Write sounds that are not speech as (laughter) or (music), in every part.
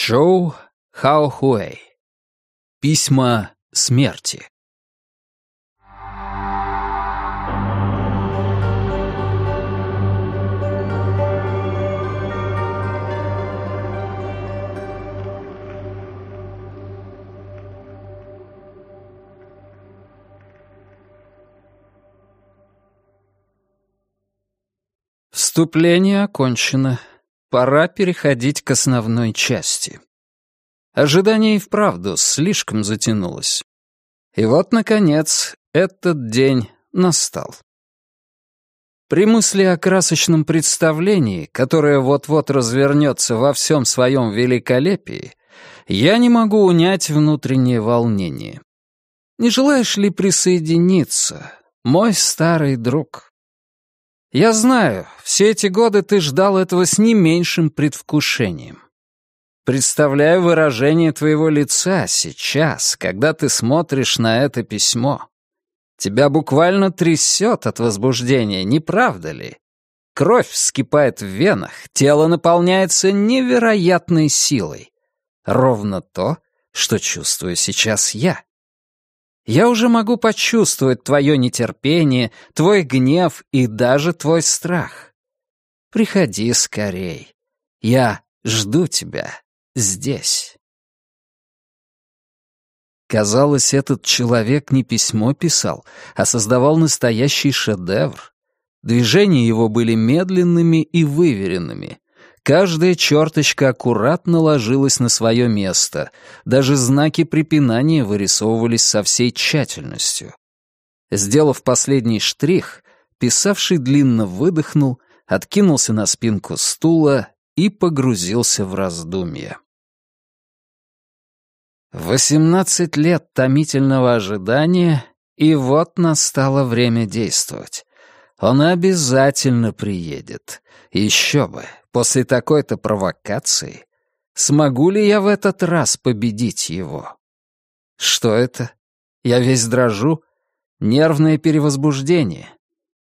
Чоу Хаохуэй. Письма смерти. Вступление окончено. Пора переходить к основной части. Ожидание и вправду слишком затянулось. И вот, наконец, этот день настал. При мысли о красочном представлении, которое вот-вот развернется во всем своем великолепии, я не могу унять внутреннее волнение. Не желаешь ли присоединиться, мой старый друг? Я знаю, все эти годы ты ждал этого с не меньшим предвкушением. Представляю выражение твоего лица сейчас, когда ты смотришь на это письмо. Тебя буквально трясет от возбуждения, не правда ли? Кровь вскипает в венах, тело наполняется невероятной силой. Ровно то, что чувствую сейчас я. Я уже могу почувствовать твое нетерпение, твой гнев и даже твой страх. Приходи скорей. Я жду тебя здесь. Казалось, этот человек не письмо писал, а создавал настоящий шедевр. Движения его были медленными и выверенными, Каждая черточка аккуратно ложилась на свое место, даже знаки препинания вырисовывались со всей тщательностью. Сделав последний штрих, писавший длинно выдохнул, откинулся на спинку стула и погрузился в раздумья. Восемнадцать лет томительного ожидания, и вот настало время действовать. Он обязательно приедет. Еще бы, После такой-то провокации смогу ли я в этот раз победить его? Что это? Я весь дрожу? Нервное перевозбуждение.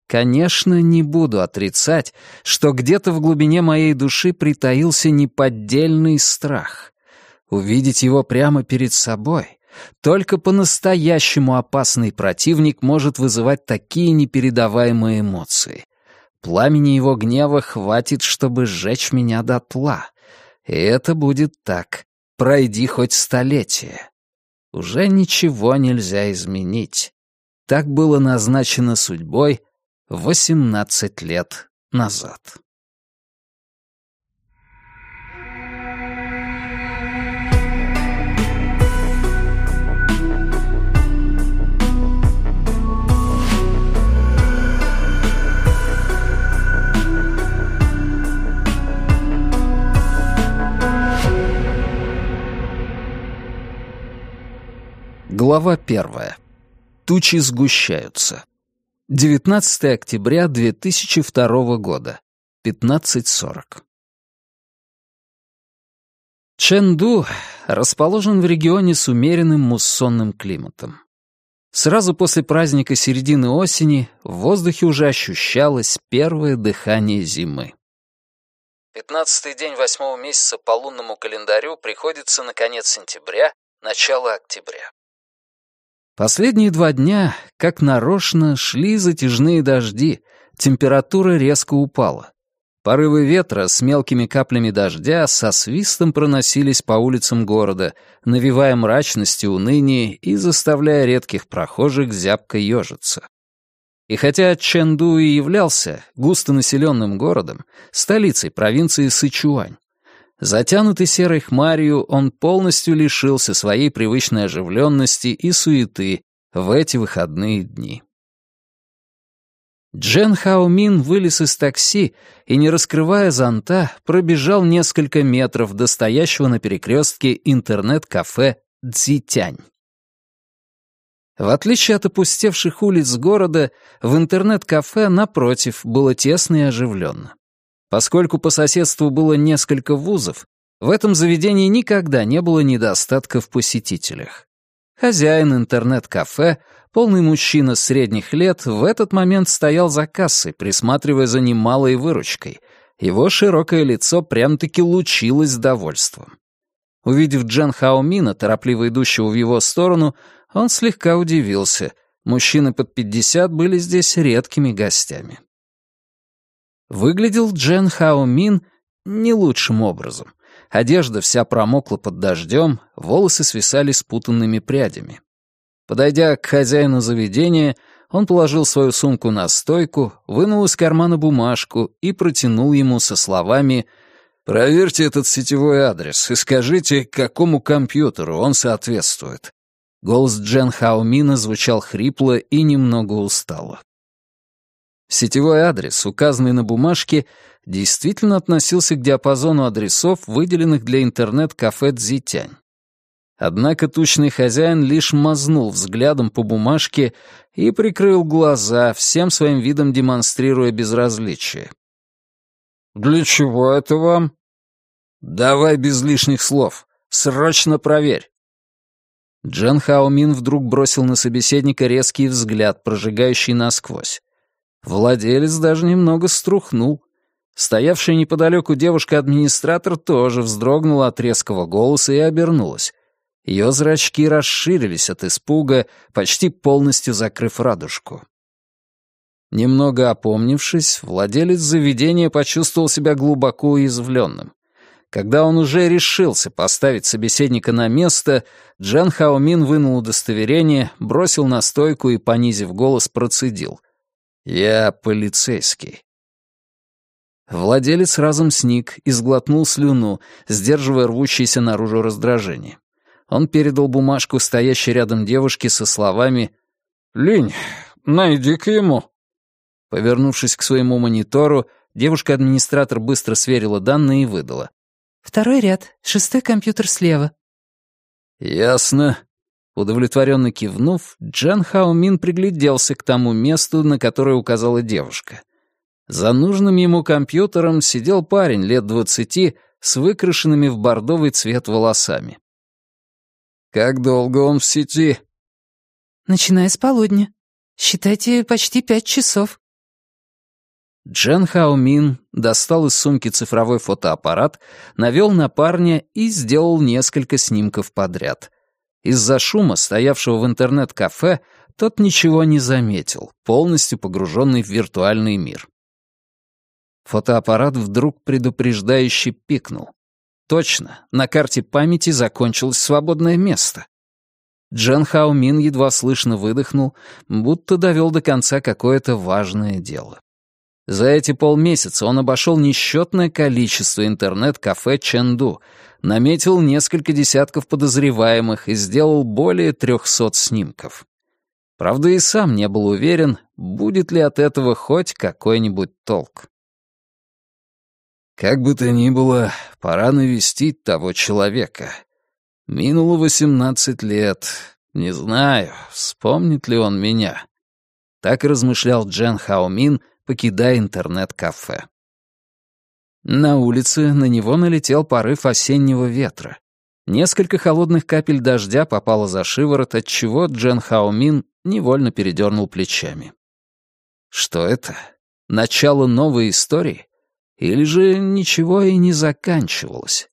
Конечно, не буду отрицать, что где-то в глубине моей души притаился неподдельный страх. Увидеть его прямо перед собой — только по-настоящему опасный противник может вызывать такие непередаваемые эмоции. Пламени его гнева хватит, чтобы сжечь меня дотла. И это будет так. Пройди хоть столетие. Уже ничего нельзя изменить. Так было назначено судьбой восемнадцать лет назад. Глава первая. Тучи сгущаются. 19 октября 2002 года. 15.40. Чэнду расположен в регионе с умеренным муссонным климатом. Сразу после праздника середины осени в воздухе уже ощущалось первое дыхание зимы. Пятнадцатый день восьмого месяца по лунному календарю приходится на конец сентября, начало октября. Последние два дня, как нарочно, шли затяжные дожди, температура резко упала. Порывы ветра с мелкими каплями дождя со свистом проносились по улицам города, навевая мрачность и уныние и заставляя редких прохожих зябко ежиться. И хотя Чэнду и являлся густонаселенным городом, столицей провинции Сычуань, Затянутый серой хмарью, он полностью лишился своей привычной оживленности и суеты в эти выходные дни. Джен Хаомин вылез из такси и, не раскрывая зонта, пробежал несколько метров до стоящего на перекрестке интернет-кафе «Дзитянь». В отличие от опустевших улиц города, в интернет-кафе, напротив, было тесно и оживленно. Поскольку по соседству было несколько вузов, в этом заведении никогда не было недостатка в посетителях. Хозяин интернет-кафе, полный мужчина средних лет, в этот момент стоял за кассой, присматривая за немалой выручкой. Его широкое лицо прям-таки лучилось довольством. Увидев Джен Хаомина, торопливо идущего в его сторону, он слегка удивился. Мужчины под пятьдесят были здесь редкими гостями. Выглядел Джен Хаомин не лучшим образом. Одежда вся промокла под дождем, волосы свисали спутанными прядями. Подойдя к хозяину заведения, он положил свою сумку на стойку, вынул из кармана бумажку и протянул ему со словами «Проверьте этот сетевой адрес и скажите, какому компьютеру он соответствует». Голос Джен Хаумина звучал хрипло и немного устало. Сетевой адрес, указанный на бумажке, действительно относился к диапазону адресов, выделенных для интернет-кафе «Дзитянь». Однако тучный хозяин лишь мазнул взглядом по бумажке и прикрыл глаза, всем своим видом демонстрируя безразличие. «Для чего это вам?» «Давай без лишних слов. Срочно проверь». Джан Хаомин вдруг бросил на собеседника резкий взгляд, прожигающий насквозь. Владелец даже немного струхнул. Стоявшая неподалеку девушка-администратор тоже вздрогнула от резкого голоса и обернулась. Ее зрачки расширились от испуга, почти полностью закрыв радужку. Немного опомнившись, владелец заведения почувствовал себя глубоко уязвленным. Когда он уже решился поставить собеседника на место, Джан Хаомин вынул удостоверение, бросил на стойку и, понизив голос, процедил. «Я полицейский». Владелец разом сник и сглотнул слюну, сдерживая рвущееся наружу раздражение. Он передал бумажку стоящей рядом девушке со словами «Линь, найди-ка ему». Повернувшись к своему монитору, девушка-администратор быстро сверила данные и выдала. «Второй ряд, шестой компьютер слева». «Ясно». Удовлетворенно кивнув, Джан Хаомин пригляделся к тому месту, на которое указала девушка. За нужным ему компьютером сидел парень лет двадцати с выкрашенными в бордовый цвет волосами. «Как долго он в сети?» «Начиная с полудня. Считайте, почти пять часов». Джен Хаомин достал из сумки цифровой фотоаппарат, навел на парня и сделал несколько снимков подряд. Из-за шума, стоявшего в интернет-кафе, тот ничего не заметил, полностью погруженный в виртуальный мир. Фотоаппарат вдруг предупреждающе пикнул. Точно, на карте памяти закончилось свободное место. Джан Хаомин едва слышно выдохнул, будто довел до конца какое-то важное дело. За эти полмесяца он обошел несчетное количество интернет-кафе Чэнду, наметил несколько десятков подозреваемых и сделал более трехсот снимков. Правда, и сам не был уверен, будет ли от этого хоть какой-нибудь толк. Как бы то ни было, пора навестить того человека. Минуло восемнадцать лет. Не знаю, вспомнит ли он меня. Так размышлял Джен Хаомин, покидая интернет-кафе. На улице на него налетел порыв осеннего ветра. Несколько холодных капель дождя попало за шиворот, отчего Джен Хаомин невольно передернул плечами. Что это? Начало новой истории? Или же ничего и не заканчивалось?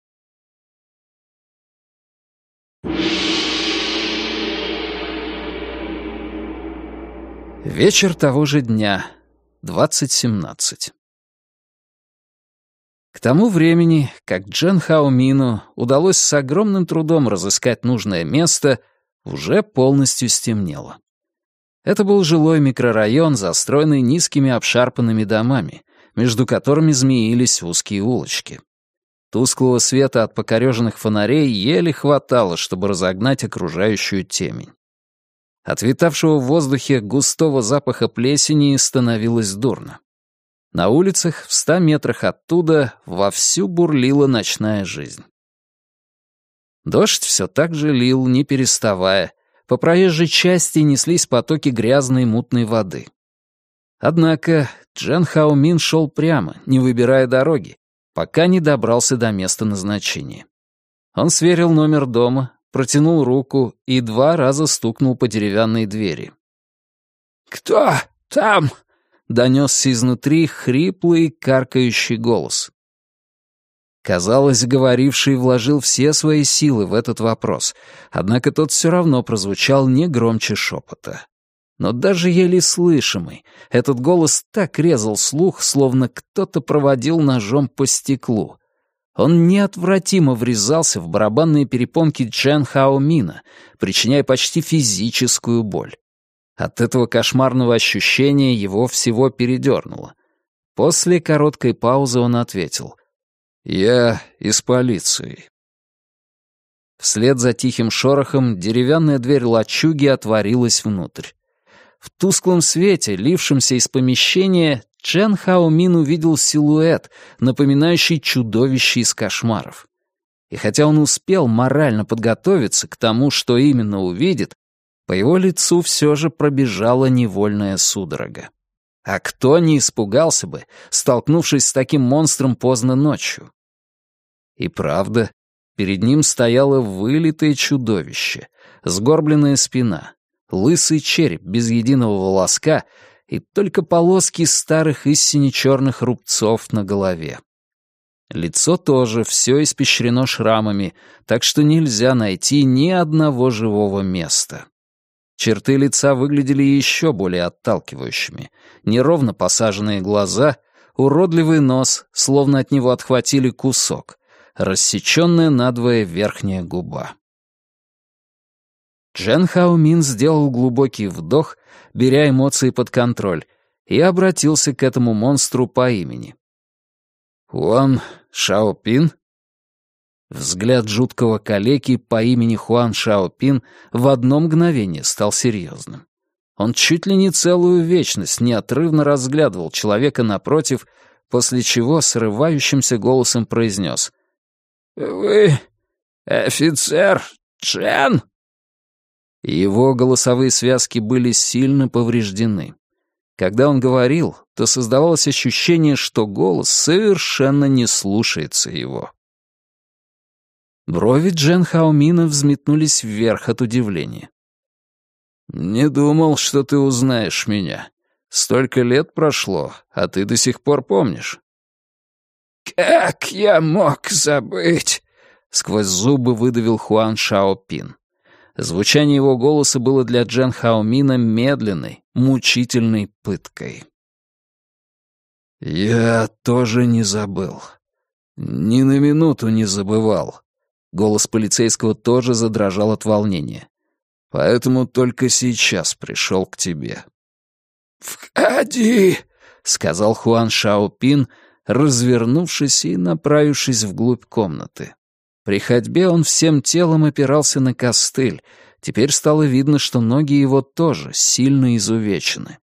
Вечер того же дня, 2017. К тому времени, как Джен Хаомину удалось с огромным трудом разыскать нужное место, уже полностью стемнело. Это был жилой микрорайон, застроенный низкими обшарпанными домами, между которыми змеились узкие улочки. Тусклого света от покореженных фонарей еле хватало, чтобы разогнать окружающую темень. От витавшего в воздухе густого запаха плесени становилось дурно. На улицах, в ста метрах оттуда, вовсю бурлила ночная жизнь. Дождь все так же лил, не переставая. По проезжей части неслись потоки грязной мутной воды. Однако Джан Хаомин шел прямо, не выбирая дороги, пока не добрался до места назначения. Он сверил номер дома, протянул руку и два раза стукнул по деревянной двери. «Кто там?» — донесся изнутри хриплый, каркающий голос. Казалось, говоривший вложил все свои силы в этот вопрос, однако тот все равно прозвучал не громче шепота. Но даже еле слышимый, этот голос так резал слух, словно кто-то проводил ножом по стеклу. Он неотвратимо врезался в барабанные перепонки Джен Хаомина, причиняя почти физическую боль. От этого кошмарного ощущения его всего передернуло. После короткой паузы он ответил. «Я из полиции». Вслед за тихим шорохом деревянная дверь лачуги отворилась внутрь. В тусклом свете, лившемся из помещения, Чен Хаомин увидел силуэт, напоминающий чудовище из кошмаров. И хотя он успел морально подготовиться к тому, что именно увидит, по его лицу все же пробежала невольная судорога. А кто не испугался бы, столкнувшись с таким монстром поздно ночью? И правда, перед ним стояло вылитое чудовище, сгорбленная спина, лысый череп без единого волоска и только полоски старых и сине-черных рубцов на голове. Лицо тоже все испещрено шрамами, так что нельзя найти ни одного живого места. Черты лица выглядели еще более отталкивающими. Неровно посаженные глаза, уродливый нос, словно от него отхватили кусок, рассеченная надвое верхняя губа. Джен Хаумин сделал глубокий вдох, беря эмоции под контроль, и обратился к этому монстру по имени. «Хуан Шаопин?» Взгляд жуткого калеки по имени Хуан Шаопин в одно мгновение стал серьезным. Он чуть ли не целую вечность неотрывно разглядывал человека напротив, после чего срывающимся голосом произнес «Вы офицер Чен?» Его голосовые связки были сильно повреждены. Когда он говорил, то создавалось ощущение, что голос совершенно не слушается его. Брови Джен Хаумина взметнулись вверх от удивления. «Не думал, что ты узнаешь меня. Столько лет прошло, а ты до сих пор помнишь». «Как я мог забыть?» — сквозь зубы выдавил Хуан Шаопин. Звучание его голоса было для Джен Хаомина медленной, мучительной пыткой. «Я тоже не забыл. Ни на минуту не забывал. Голос полицейского тоже задрожал от волнения. «Поэтому только сейчас пришел к тебе». «Входи!» — сказал Хуан Шаопин, развернувшись и направившись вглубь комнаты. При ходьбе он всем телом опирался на костыль. Теперь стало видно, что ноги его тоже сильно изувечены.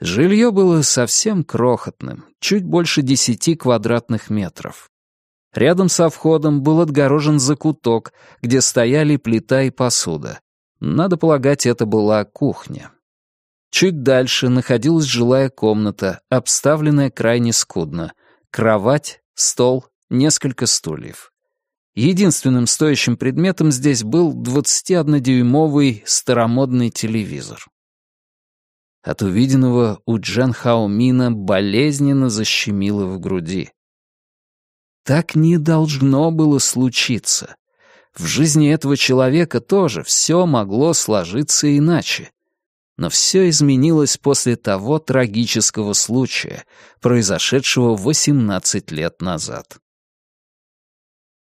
Жилье было совсем крохотным, чуть больше десяти квадратных метров. Рядом со входом был отгорожен закуток, где стояли плита и посуда. Надо полагать, это была кухня. Чуть дальше находилась жилая комната, обставленная крайне скудно. Кровать, стол, несколько стульев. Единственным стоящим предметом здесь был 21-дюймовый старомодный телевизор. От увиденного у Джан Хаомина болезненно защемило в груди. Так не должно было случиться. В жизни этого человека тоже все могло сложиться иначе. Но все изменилось после того трагического случая, произошедшего 18 лет назад.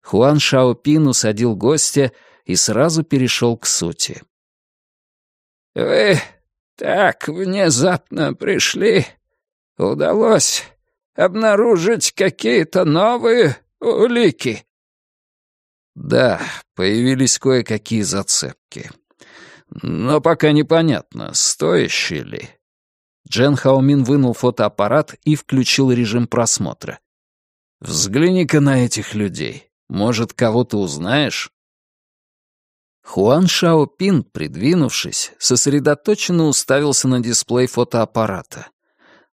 Хуан Шаопин усадил гостя и сразу перешел к сути. «Вы так внезапно пришли. Удалось обнаружить какие-то новые улики?» «Да, появились кое-какие зацепки. Но пока непонятно, стоящие ли». Джен Хаомин вынул фотоаппарат и включил режим просмотра. «Взгляни-ка на этих людей. Может, кого-то узнаешь?» Хуан Шаопин, придвинувшись, сосредоточенно уставился на дисплей фотоаппарата.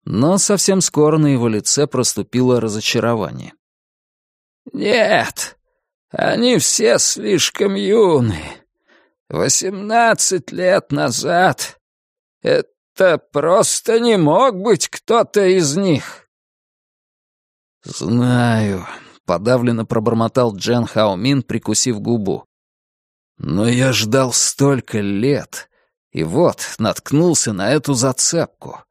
Но совсем скоро на его лице проступило разочарование. «Нет, они все слишком юны. Восемнадцать лет назад. Это просто не мог быть кто-то из них». «Знаю», — подавленно пробормотал Джен Хаомин, прикусив губу. «Но я ждал столько лет, и вот наткнулся на эту зацепку.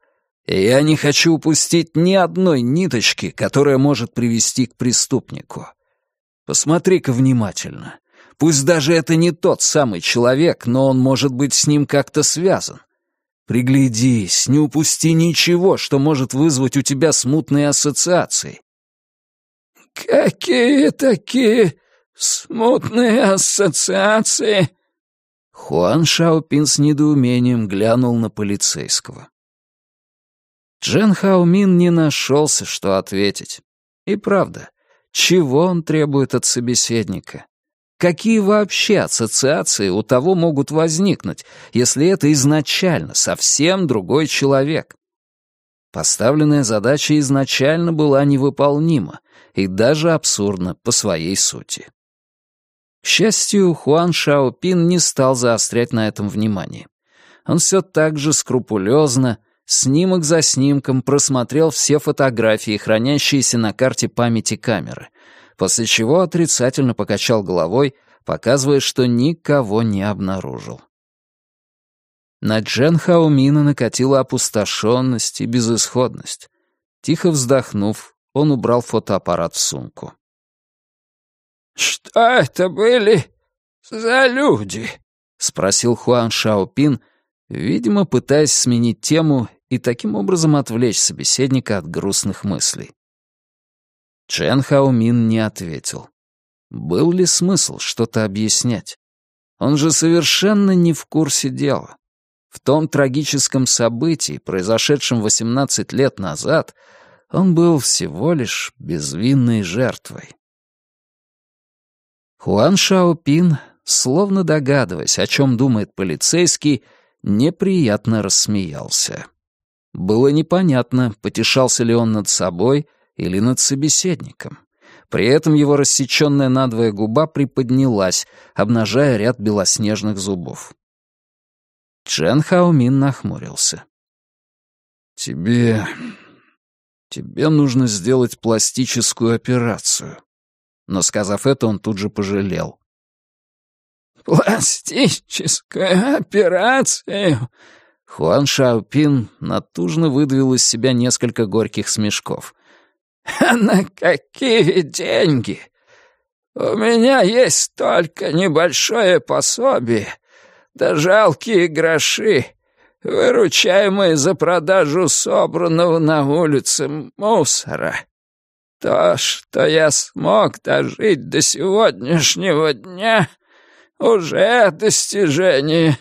И я не хочу упустить ни одной ниточки, которая может привести к преступнику. Посмотри-ка внимательно. Пусть даже это не тот самый человек, но он может быть с ним как-то связан. Приглядись, не упусти ничего, что может вызвать у тебя смутные ассоциации. «Какие такие смутные ассоциации?» Хуан Шаопин с недоумением глянул на полицейского. Джен Хаомин не нашелся, что ответить. И правда, чего он требует от собеседника? Какие вообще ассоциации у того могут возникнуть, если это изначально совсем другой человек? Поставленная задача изначально была невыполнима и даже абсурдна по своей сути. К счастью, Хуан Шаопин не стал заострять на этом внимание. Он все так же скрупулезно, снимок за снимком просмотрел все фотографии, хранящиеся на карте памяти камеры, после чего отрицательно покачал головой, показывая, что никого не обнаружил. На Джен Хаумина накатила опустошенность и безысходность. Тихо вздохнув, он убрал фотоаппарат в сумку. «Что это были за люди?» — спросил Хуан Шаопин, видимо, пытаясь сменить тему и таким образом отвлечь собеседника от грустных мыслей. Чен Хаомин не ответил. Был ли смысл что-то объяснять? Он же совершенно не в курсе дела. В том трагическом событии, произошедшем 18 лет назад, он был всего лишь безвинной жертвой. Хуан Шаопин, словно догадываясь, о чем думает полицейский, неприятно рассмеялся. Было непонятно, потешался ли он над собой или над собеседником. При этом его рассеченная надвое губа приподнялась, обнажая ряд белоснежных зубов. Чен Хаомин нахмурился. «Тебе... тебе нужно сделать пластическую операцию». Но, сказав это, он тут же пожалел. «Пластическую операцию?» Хуан Шаопин натужно выдавил из себя несколько горьких смешков. «А на какие деньги? У меня есть только небольшое пособие, да жалкие гроши, выручаемые за продажу собранного на улице мусора. То, что я смог дожить до сегодняшнего дня, уже достижение».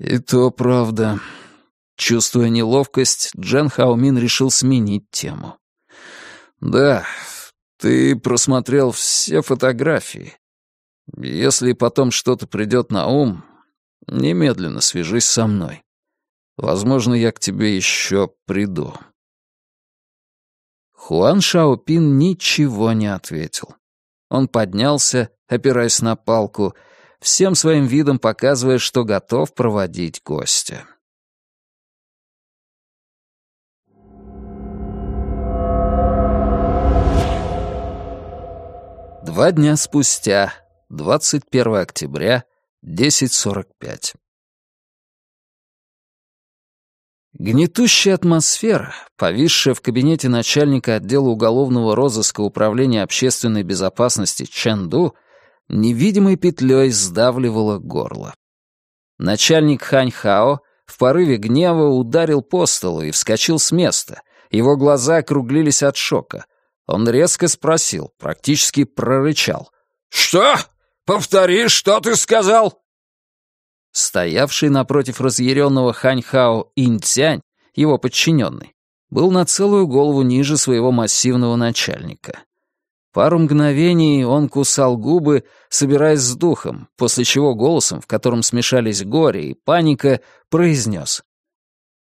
«И то правда», Чувствуя неловкость, Джен Хаумин решил сменить тему. «Да, ты просмотрел все фотографии. Если потом что-то придет на ум, немедленно свяжись со мной. Возможно, я к тебе еще приду». Хуан Шаопин ничего не ответил. Он поднялся, опираясь на палку, всем своим видом показывая, что готов проводить гостя. Два дня спустя, 21 октября, 10.45. Гнетущая атмосфера, повисшая в кабинете начальника отдела уголовного розыска Управления общественной безопасности Чэнду, невидимой петлей сдавливала горло. Начальник Хань Хао в порыве гнева ударил по столу и вскочил с места. Его глаза округлились от шока. Он резко спросил, практически прорычал. «Что? Повтори, что ты сказал?» Стоявший напротив разъяренного Ханьхао Интянь, его подчиненный, был на целую голову ниже своего массивного начальника. Пару мгновений он кусал губы, собираясь с духом, после чего голосом, в котором смешались горе и паника, произнес.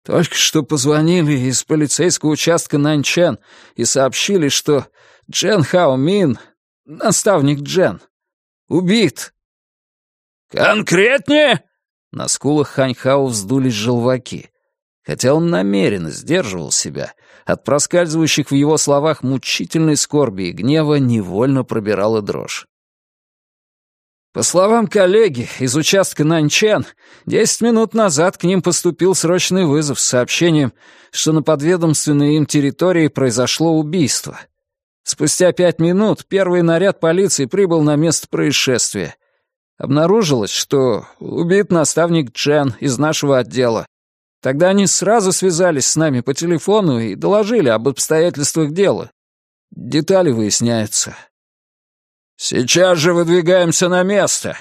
Только что позвонили из полицейского участка Нанчен и сообщили, что Джен Хао Мин, наставник Джен, убит. «Конкретнее?» На скулах Хань Хао вздулись желваки. Хотя он намеренно сдерживал себя, от проскальзывающих в его словах мучительной скорби и гнева невольно пробирала дрожь. По словам коллеги из участка Нанчен, десять минут назад к ним поступил срочный вызов с сообщением, что на подведомственной им территории произошло убийство. Спустя пять минут первый наряд полиции прибыл на место происшествия. Обнаружилось, что убит наставник Чен из нашего отдела. Тогда они сразу связались с нами по телефону и доложили об обстоятельствах дела. Детали выясняются. «Сейчас же выдвигаемся на место!»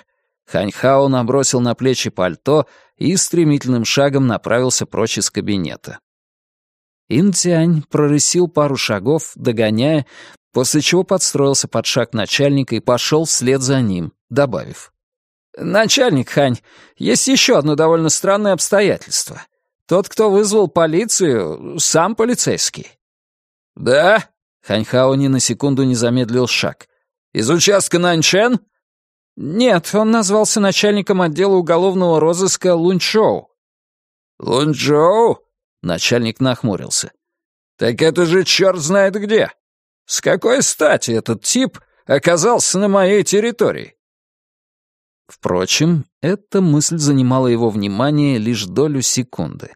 Ханьхао набросил на плечи пальто и стремительным шагом направился прочь из кабинета. Интянь прорысил пару шагов, догоняя, после чего подстроился под шаг начальника и пошел вслед за ним, добавив. «Начальник Хань, есть еще одно довольно странное обстоятельство. Тот, кто вызвал полицию, сам полицейский». «Да?» — Ханьхао ни на секунду не замедлил шаг. Из участка Наньчен? Нет, он назвался начальником отдела уголовного розыска Лунчжоу. Лунчжоу? Начальник нахмурился. Так это же черт знает где. С какой стати этот тип оказался на моей территории? Впрочем, эта мысль занимала его внимание лишь долю секунды.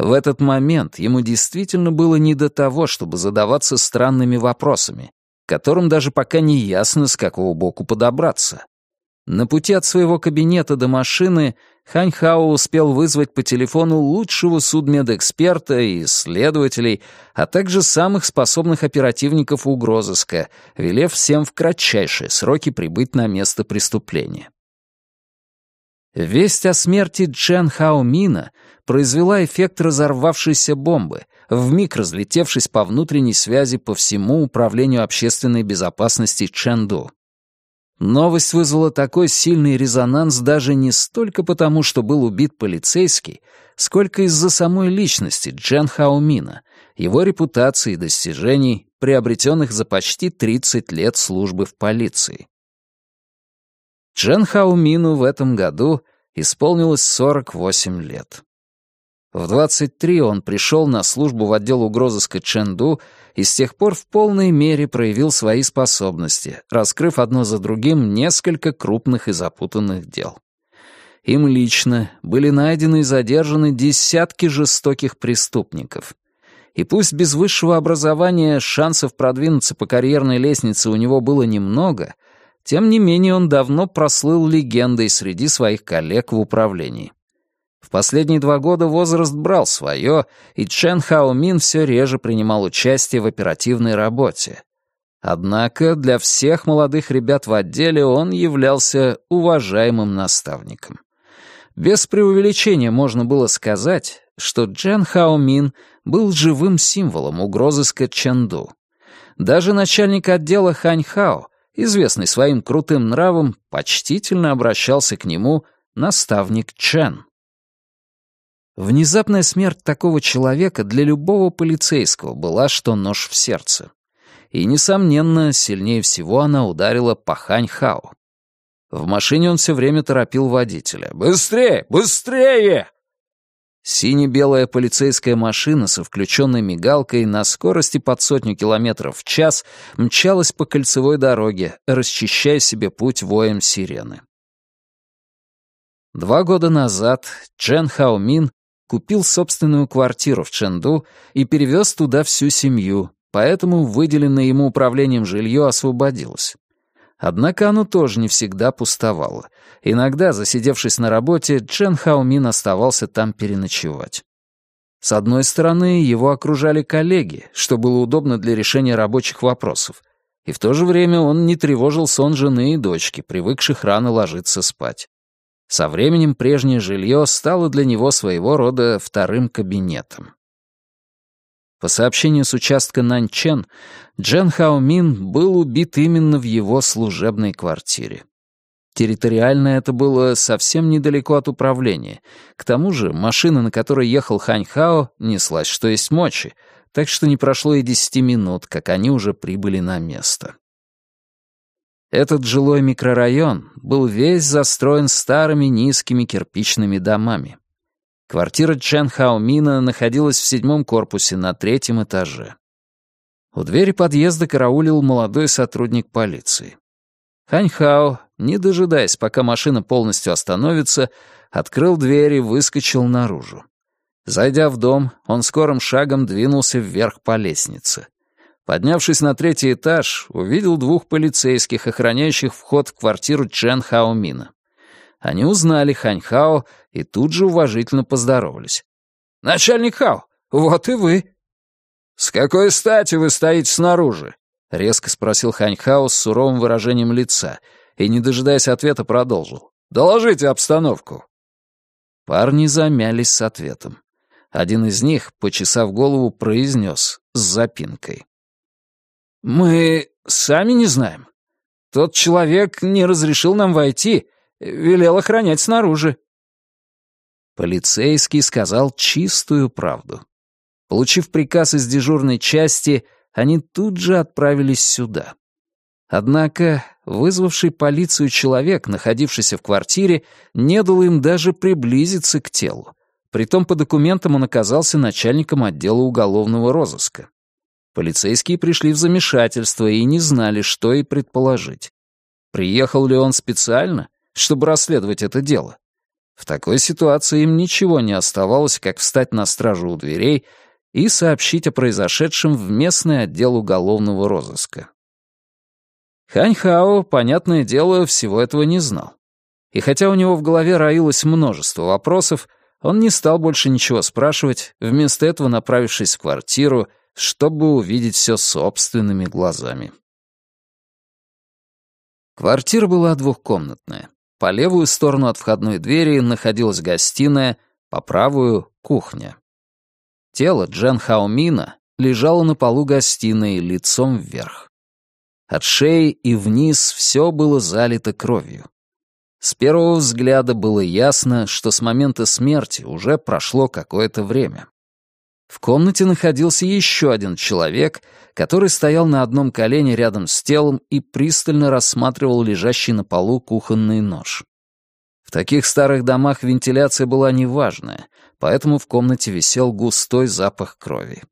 В этот момент ему действительно было не до того, чтобы задаваться странными вопросами которым даже пока не ясно, с какого боку подобраться. На пути от своего кабинета до машины Хань Хао успел вызвать по телефону лучшего судмедэксперта и исследователей, а также самых способных оперативников угрозыска, велев всем в кратчайшие сроки прибыть на место преступления. Весть о смерти Джен Хао Мина произвела эффект разорвавшейся бомбы, вмиг разлетевшись по внутренней связи по всему управлению общественной безопасности Чэнду. Новость вызвала такой сильный резонанс даже не столько потому, что был убит полицейский, сколько из-за самой личности Джен Хаумина, его репутации и достижений, приобретенных за почти 30 лет службы в полиции. Джен Хаумину в этом году исполнилось 48 лет. В 23 он пришел на службу в отдел угрозыска Чэнду и с тех пор в полной мере проявил свои способности, раскрыв одно за другим несколько крупных и запутанных дел. Им лично были найдены и задержаны десятки жестоких преступников. И пусть без высшего образования шансов продвинуться по карьерной лестнице у него было немного, тем не менее он давно прослыл легендой среди своих коллег в управлении. В последние два года возраст брал свое, и Чен Хао Мин все реже принимал участие в оперативной работе. Однако для всех молодых ребят в отделе он являлся уважаемым наставником. Без преувеличения можно было сказать, что Джен Хао Мин был живым символом угрозыска Чэнду. Даже начальник отдела Хань Хао, известный своим крутым нравом, почтительно обращался к нему наставник Чен. Внезапная смерть такого человека для любого полицейского была что нож в сердце. И, несомненно, сильнее всего она ударила по Хань Хао. В машине он все время торопил водителя. «Быстрее! Быстрее!» Сине-белая полицейская машина со включенной мигалкой на скорости под сотню километров в час мчалась по кольцевой дороге, расчищая себе путь воем сирены. Два года назад Чен Хаомин купил собственную квартиру в Чэнду и перевез туда всю семью, поэтому выделенное ему управлением жилье освободилось. Однако оно тоже не всегда пустовало. Иногда, засидевшись на работе, Джен Хаумин оставался там переночевать. С одной стороны, его окружали коллеги, что было удобно для решения рабочих вопросов, и в то же время он не тревожил сон жены и дочки, привыкших рано ложиться спать. Со временем прежнее жилье стало для него своего рода вторым кабинетом. По сообщению с участка Нанчен, Джен Хаомин был убит именно в его служебной квартире. Территориально это было совсем недалеко от управления. К тому же машина, на которой ехал Хань Хао, неслась что есть мочи, так что не прошло и десяти минут, как они уже прибыли на место. Этот жилой микрорайон был весь застроен старыми низкими кирпичными домами. Квартира Чен Хаомина находилась в седьмом корпусе на третьем этаже. У двери подъезда караулил молодой сотрудник полиции. Хань Хао, не дожидаясь, пока машина полностью остановится, открыл дверь и выскочил наружу. Зайдя в дом, он скорым шагом двинулся вверх по лестнице. Поднявшись на третий этаж, увидел двух полицейских, охраняющих вход в квартиру Чен Хаомина. Они узнали Хань Хао и тут же уважительно поздоровались. «Начальник Хао, вот и вы!» «С какой стати вы стоите снаружи?» — резко спросил Хань Хао с суровым выражением лица и, не дожидаясь ответа, продолжил. «Доложите обстановку». Парни замялись с ответом. Один из них, почесав голову, произнес с запинкой. «Мы сами не знаем. Тот человек не разрешил нам войти, велел охранять снаружи». Полицейский сказал чистую правду. Получив приказ из дежурной части, они тут же отправились сюда. Однако вызвавший полицию человек, находившийся в квартире, не дал им даже приблизиться к телу. Притом по документам он оказался начальником отдела уголовного розыска. Полицейские пришли в замешательство и не знали, что и предположить. Приехал ли он специально, чтобы расследовать это дело? В такой ситуации им ничего не оставалось, как встать на стражу у дверей и сообщить о произошедшем в местный отдел уголовного розыска. Хань Хао, понятное дело, всего этого не знал. И хотя у него в голове роилось множество вопросов, он не стал больше ничего спрашивать, вместо этого направившись в квартиру, чтобы увидеть все собственными глазами. Квартира была двухкомнатная. По левую сторону от входной двери находилась гостиная, по правую — кухня. Тело Джен Хаомина лежало на полу гостиной лицом вверх. От шеи и вниз все было залито кровью. С первого взгляда было ясно, что с момента смерти уже прошло какое-то время. В комнате находился еще один человек, который стоял на одном колене рядом с телом и пристально рассматривал лежащий на полу кухонный нож. В таких старых домах вентиляция была неважная, поэтому в комнате висел густой запах крови.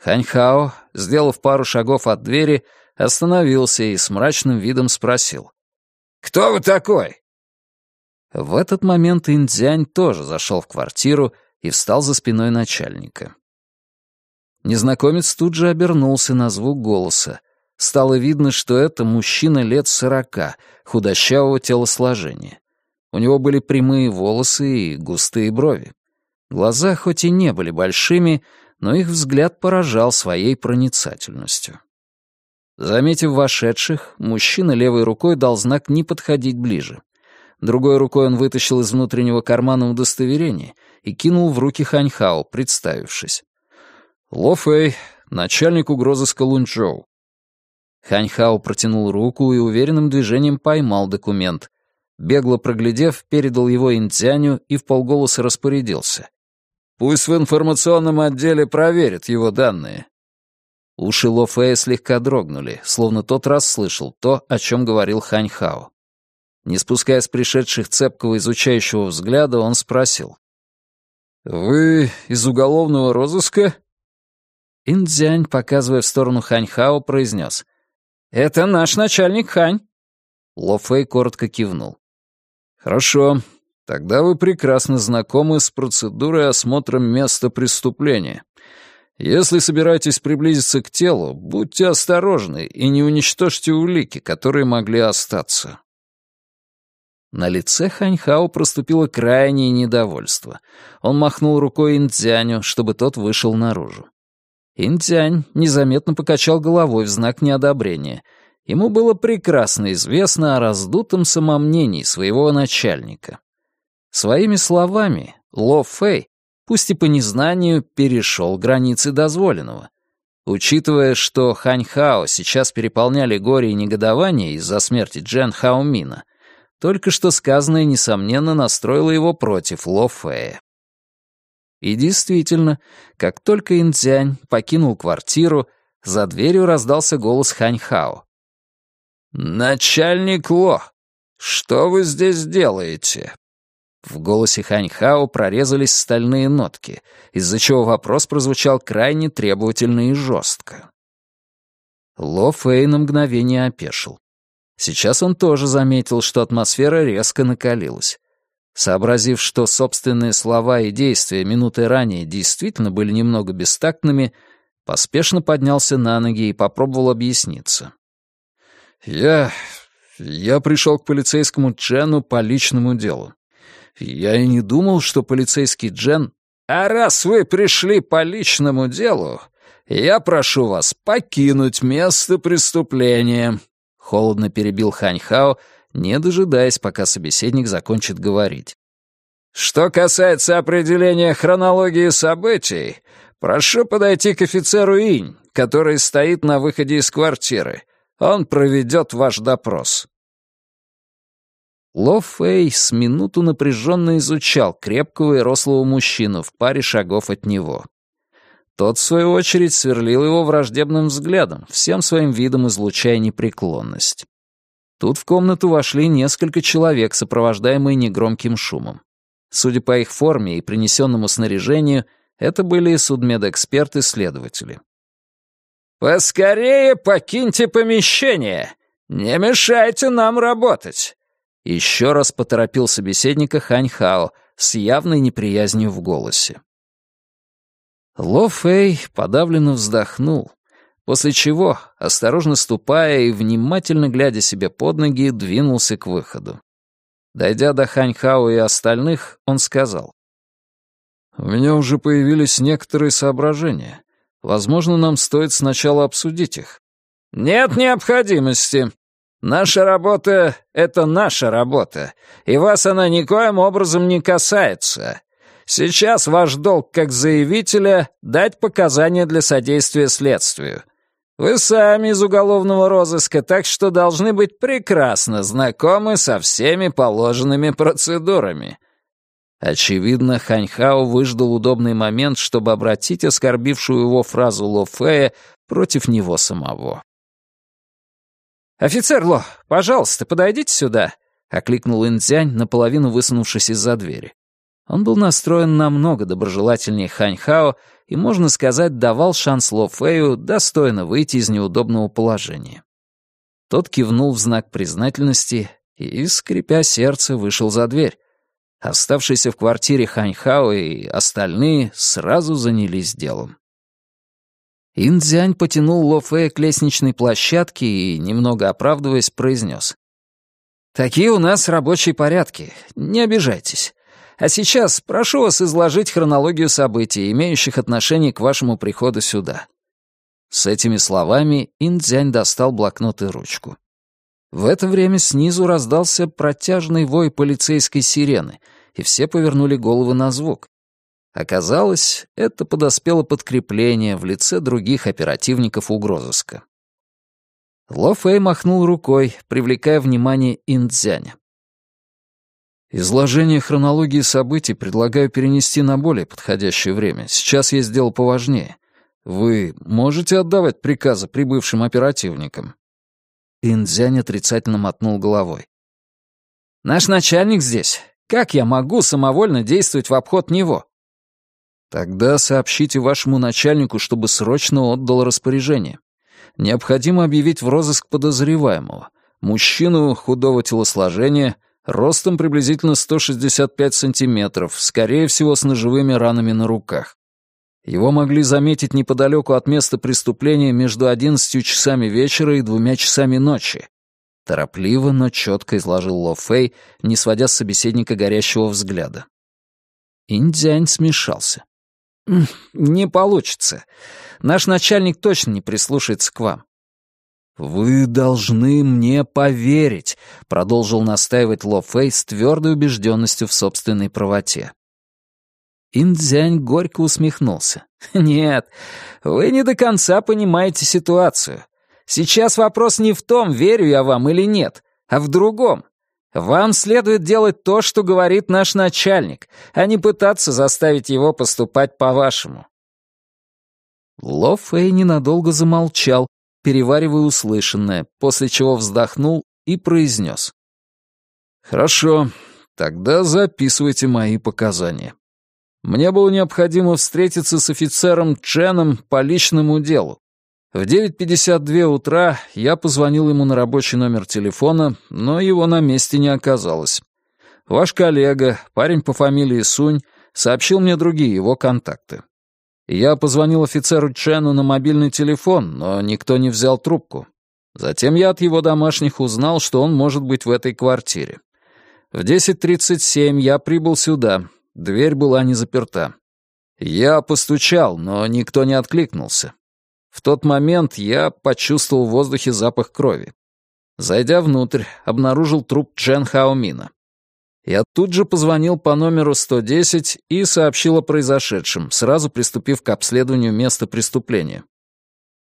Ханьхао, сделав пару шагов от двери, остановился и с мрачным видом спросил. «Кто вы такой?» В этот момент Индзянь тоже зашел в квартиру и встал за спиной начальника. Незнакомец тут же обернулся на звук голоса. Стало видно, что это мужчина лет сорока, худощавого телосложения. У него были прямые волосы и густые брови. Глаза хоть и не были большими, но их взгляд поражал своей проницательностью. Заметив вошедших, мужчина левой рукой дал знак не подходить ближе. Другой рукой он вытащил из внутреннего кармана удостоверение и кинул в руки Ханьхао, представившись. «Ло Фэй, начальник угрозыска Лунчжоу». Ханьхао протянул руку и уверенным движением поймал документ. Бегло проглядев, передал его Интяню и вполголоса распорядился. «Пусть в информационном отделе проверят его данные. Уши Ло Фея слегка дрогнули, словно тот расслышал то, о чем говорил Хань Хао. Не спуская с пришедших цепкого изучающего взгляда, он спросил. «Вы из уголовного розыска?» Индзянь, показывая в сторону Хань Хао, произнес. «Это наш начальник Хань». Ло Фэй коротко кивнул. «Хорошо. Тогда вы прекрасно знакомы с процедурой осмотра места преступления. Если собираетесь приблизиться к телу, будьте осторожны и не уничтожьте улики, которые могли остаться». На лице Ханьхао проступило крайнее недовольство. Он махнул рукой Интзяню, чтобы тот вышел наружу. Интзянь незаметно покачал головой в знак неодобрения. Ему было прекрасно известно о раздутом самомнении своего начальника. Своими словами, Ло Фэй пусть и по незнанию, перешел границы дозволенного. Учитывая, что Хань Хао сейчас переполняли горе и негодование из-за смерти Джен Хаомина, только что сказанное, несомненно, настроило его против Ло Фэя. И действительно, как только Инцзянь покинул квартиру, за дверью раздался голос Хань Хао. «Начальник Ло, что вы здесь делаете?» В голосе Ханьхао прорезались стальные нотки, из-за чего вопрос прозвучал крайне требовательно и жестко. Ло Фэй на мгновение опешил. Сейчас он тоже заметил, что атмосфера резко накалилась. Сообразив, что собственные слова и действия минуты ранее действительно были немного бестактными, поспешно поднялся на ноги и попробовал объясниться. «Я... я пришел к полицейскому Джену по личному делу. Я и не думал, что полицейский Джен... А раз вы пришли по личному делу, я прошу вас покинуть место преступления, холодно перебил Ханьхао, не дожидаясь, пока собеседник закончит говорить. Что касается определения хронологии событий, прошу подойти к офицеру Инь, который стоит на выходе из квартиры. Он проведет ваш допрос. Ло Фэй с минуту напряженно изучал крепкого и рослого мужчину в паре шагов от него. Тот, в свою очередь, сверлил его враждебным взглядом, всем своим видом излучая непреклонность. Тут в комнату вошли несколько человек, сопровождаемые негромким шумом. Судя по их форме и принесенному снаряжению, это были судмедэксперты-следователи. «Поскорее покиньте помещение! Не мешайте нам работать! Еще раз поторопил собеседника Хань Хао с явной неприязнью в голосе. Ло Фэй подавленно вздохнул, после чего, осторожно ступая и внимательно глядя себе под ноги, двинулся к выходу. Дойдя до Хань Хао и остальных, он сказал. «У меня уже появились некоторые соображения. Возможно, нам стоит сначала обсудить их». «Нет необходимости», Наша работа — это наша работа, и вас она никоим образом не касается. Сейчас ваш долг как заявителя — дать показания для содействия следствию. Вы сами из уголовного розыска, так что должны быть прекрасно знакомы со всеми положенными процедурами». Очевидно, Ханьхао выждал удобный момент, чтобы обратить оскорбившую его фразу Ло Фея против него самого. «Офицер Ло, пожалуйста, подойдите сюда», — окликнул Инцзянь, наполовину высунувшись из-за двери. Он был настроен намного доброжелательнее Ханьхао и, можно сказать, давал шанс Ло Фэю достойно выйти из неудобного положения. Тот кивнул в знак признательности и, скрипя сердце, вышел за дверь. Оставшиеся в квартире Ханьхао и остальные сразу занялись делом. Индзянь потянул Ло Фея к лестничной площадке и, немного оправдываясь, произнес. «Такие у нас рабочие порядки, не обижайтесь. А сейчас прошу вас изложить хронологию событий, имеющих отношение к вашему приходу сюда». С этими словами Индзянь достал блокнот и ручку. В это время снизу раздался протяжный вой полицейской сирены, и все повернули головы на звук. Оказалось, это подоспело подкрепление в лице других оперативников угрозыска. Ло Фэй махнул рукой, привлекая внимание Индзяня. Изложение хронологии событий предлагаю перенести на более подходящее время. Сейчас есть дело поважнее. Вы можете отдавать приказы прибывшим оперативникам?» Индзянь отрицательно мотнул головой. «Наш начальник здесь. Как я могу самовольно действовать в обход него? Тогда сообщите вашему начальнику, чтобы срочно отдал распоряжение. Необходимо объявить в розыск подозреваемого. Мужчину худого телосложения, ростом приблизительно 165 сантиметров, скорее всего, с ножевыми ранами на руках. Его могли заметить неподалеку от места преступления между 11 часами вечера и двумя часами ночи. Торопливо, но четко изложил Ло Фэй, не сводя с собеседника горящего взгляда. Индзянь смешался. «Не получится. Наш начальник точно не прислушается к вам». «Вы должны мне поверить», — продолжил настаивать Ло Фэй с твердой убежденностью в собственной правоте. Индзянь горько усмехнулся. (laughs) «Нет, вы не до конца понимаете ситуацию. Сейчас вопрос не в том, верю я вам или нет, а в другом. Вам следует делать то, что говорит наш начальник, а не пытаться заставить его поступать по-вашему». Ло Фэй ненадолго замолчал, переваривая услышанное, после чего вздохнул и произнес. «Хорошо, Тогда записывайте мои показания. Мне было необходимо встретиться с офицером Ченом по личному делу. В 9.52 утра я позвонил ему на рабочий номер телефона, но его на месте не оказалось. Ваш коллега, парень по фамилии Сунь, сообщил мне другие его контакты. Я позвонил офицеру Чену на мобильный телефон, но никто не взял трубку. Затем я от его домашних узнал, что он может быть в этой квартире. В 10.37 я прибыл сюда. Дверь была не заперта. Я постучал, но никто не откликнулся. В тот момент я почувствовал в воздухе запах крови. Зайдя внутрь, обнаружил труп Чен Хаомина. Я тут же позвонил по номеру 110 и сообщил о произошедшем, сразу приступив к обследованию места преступления.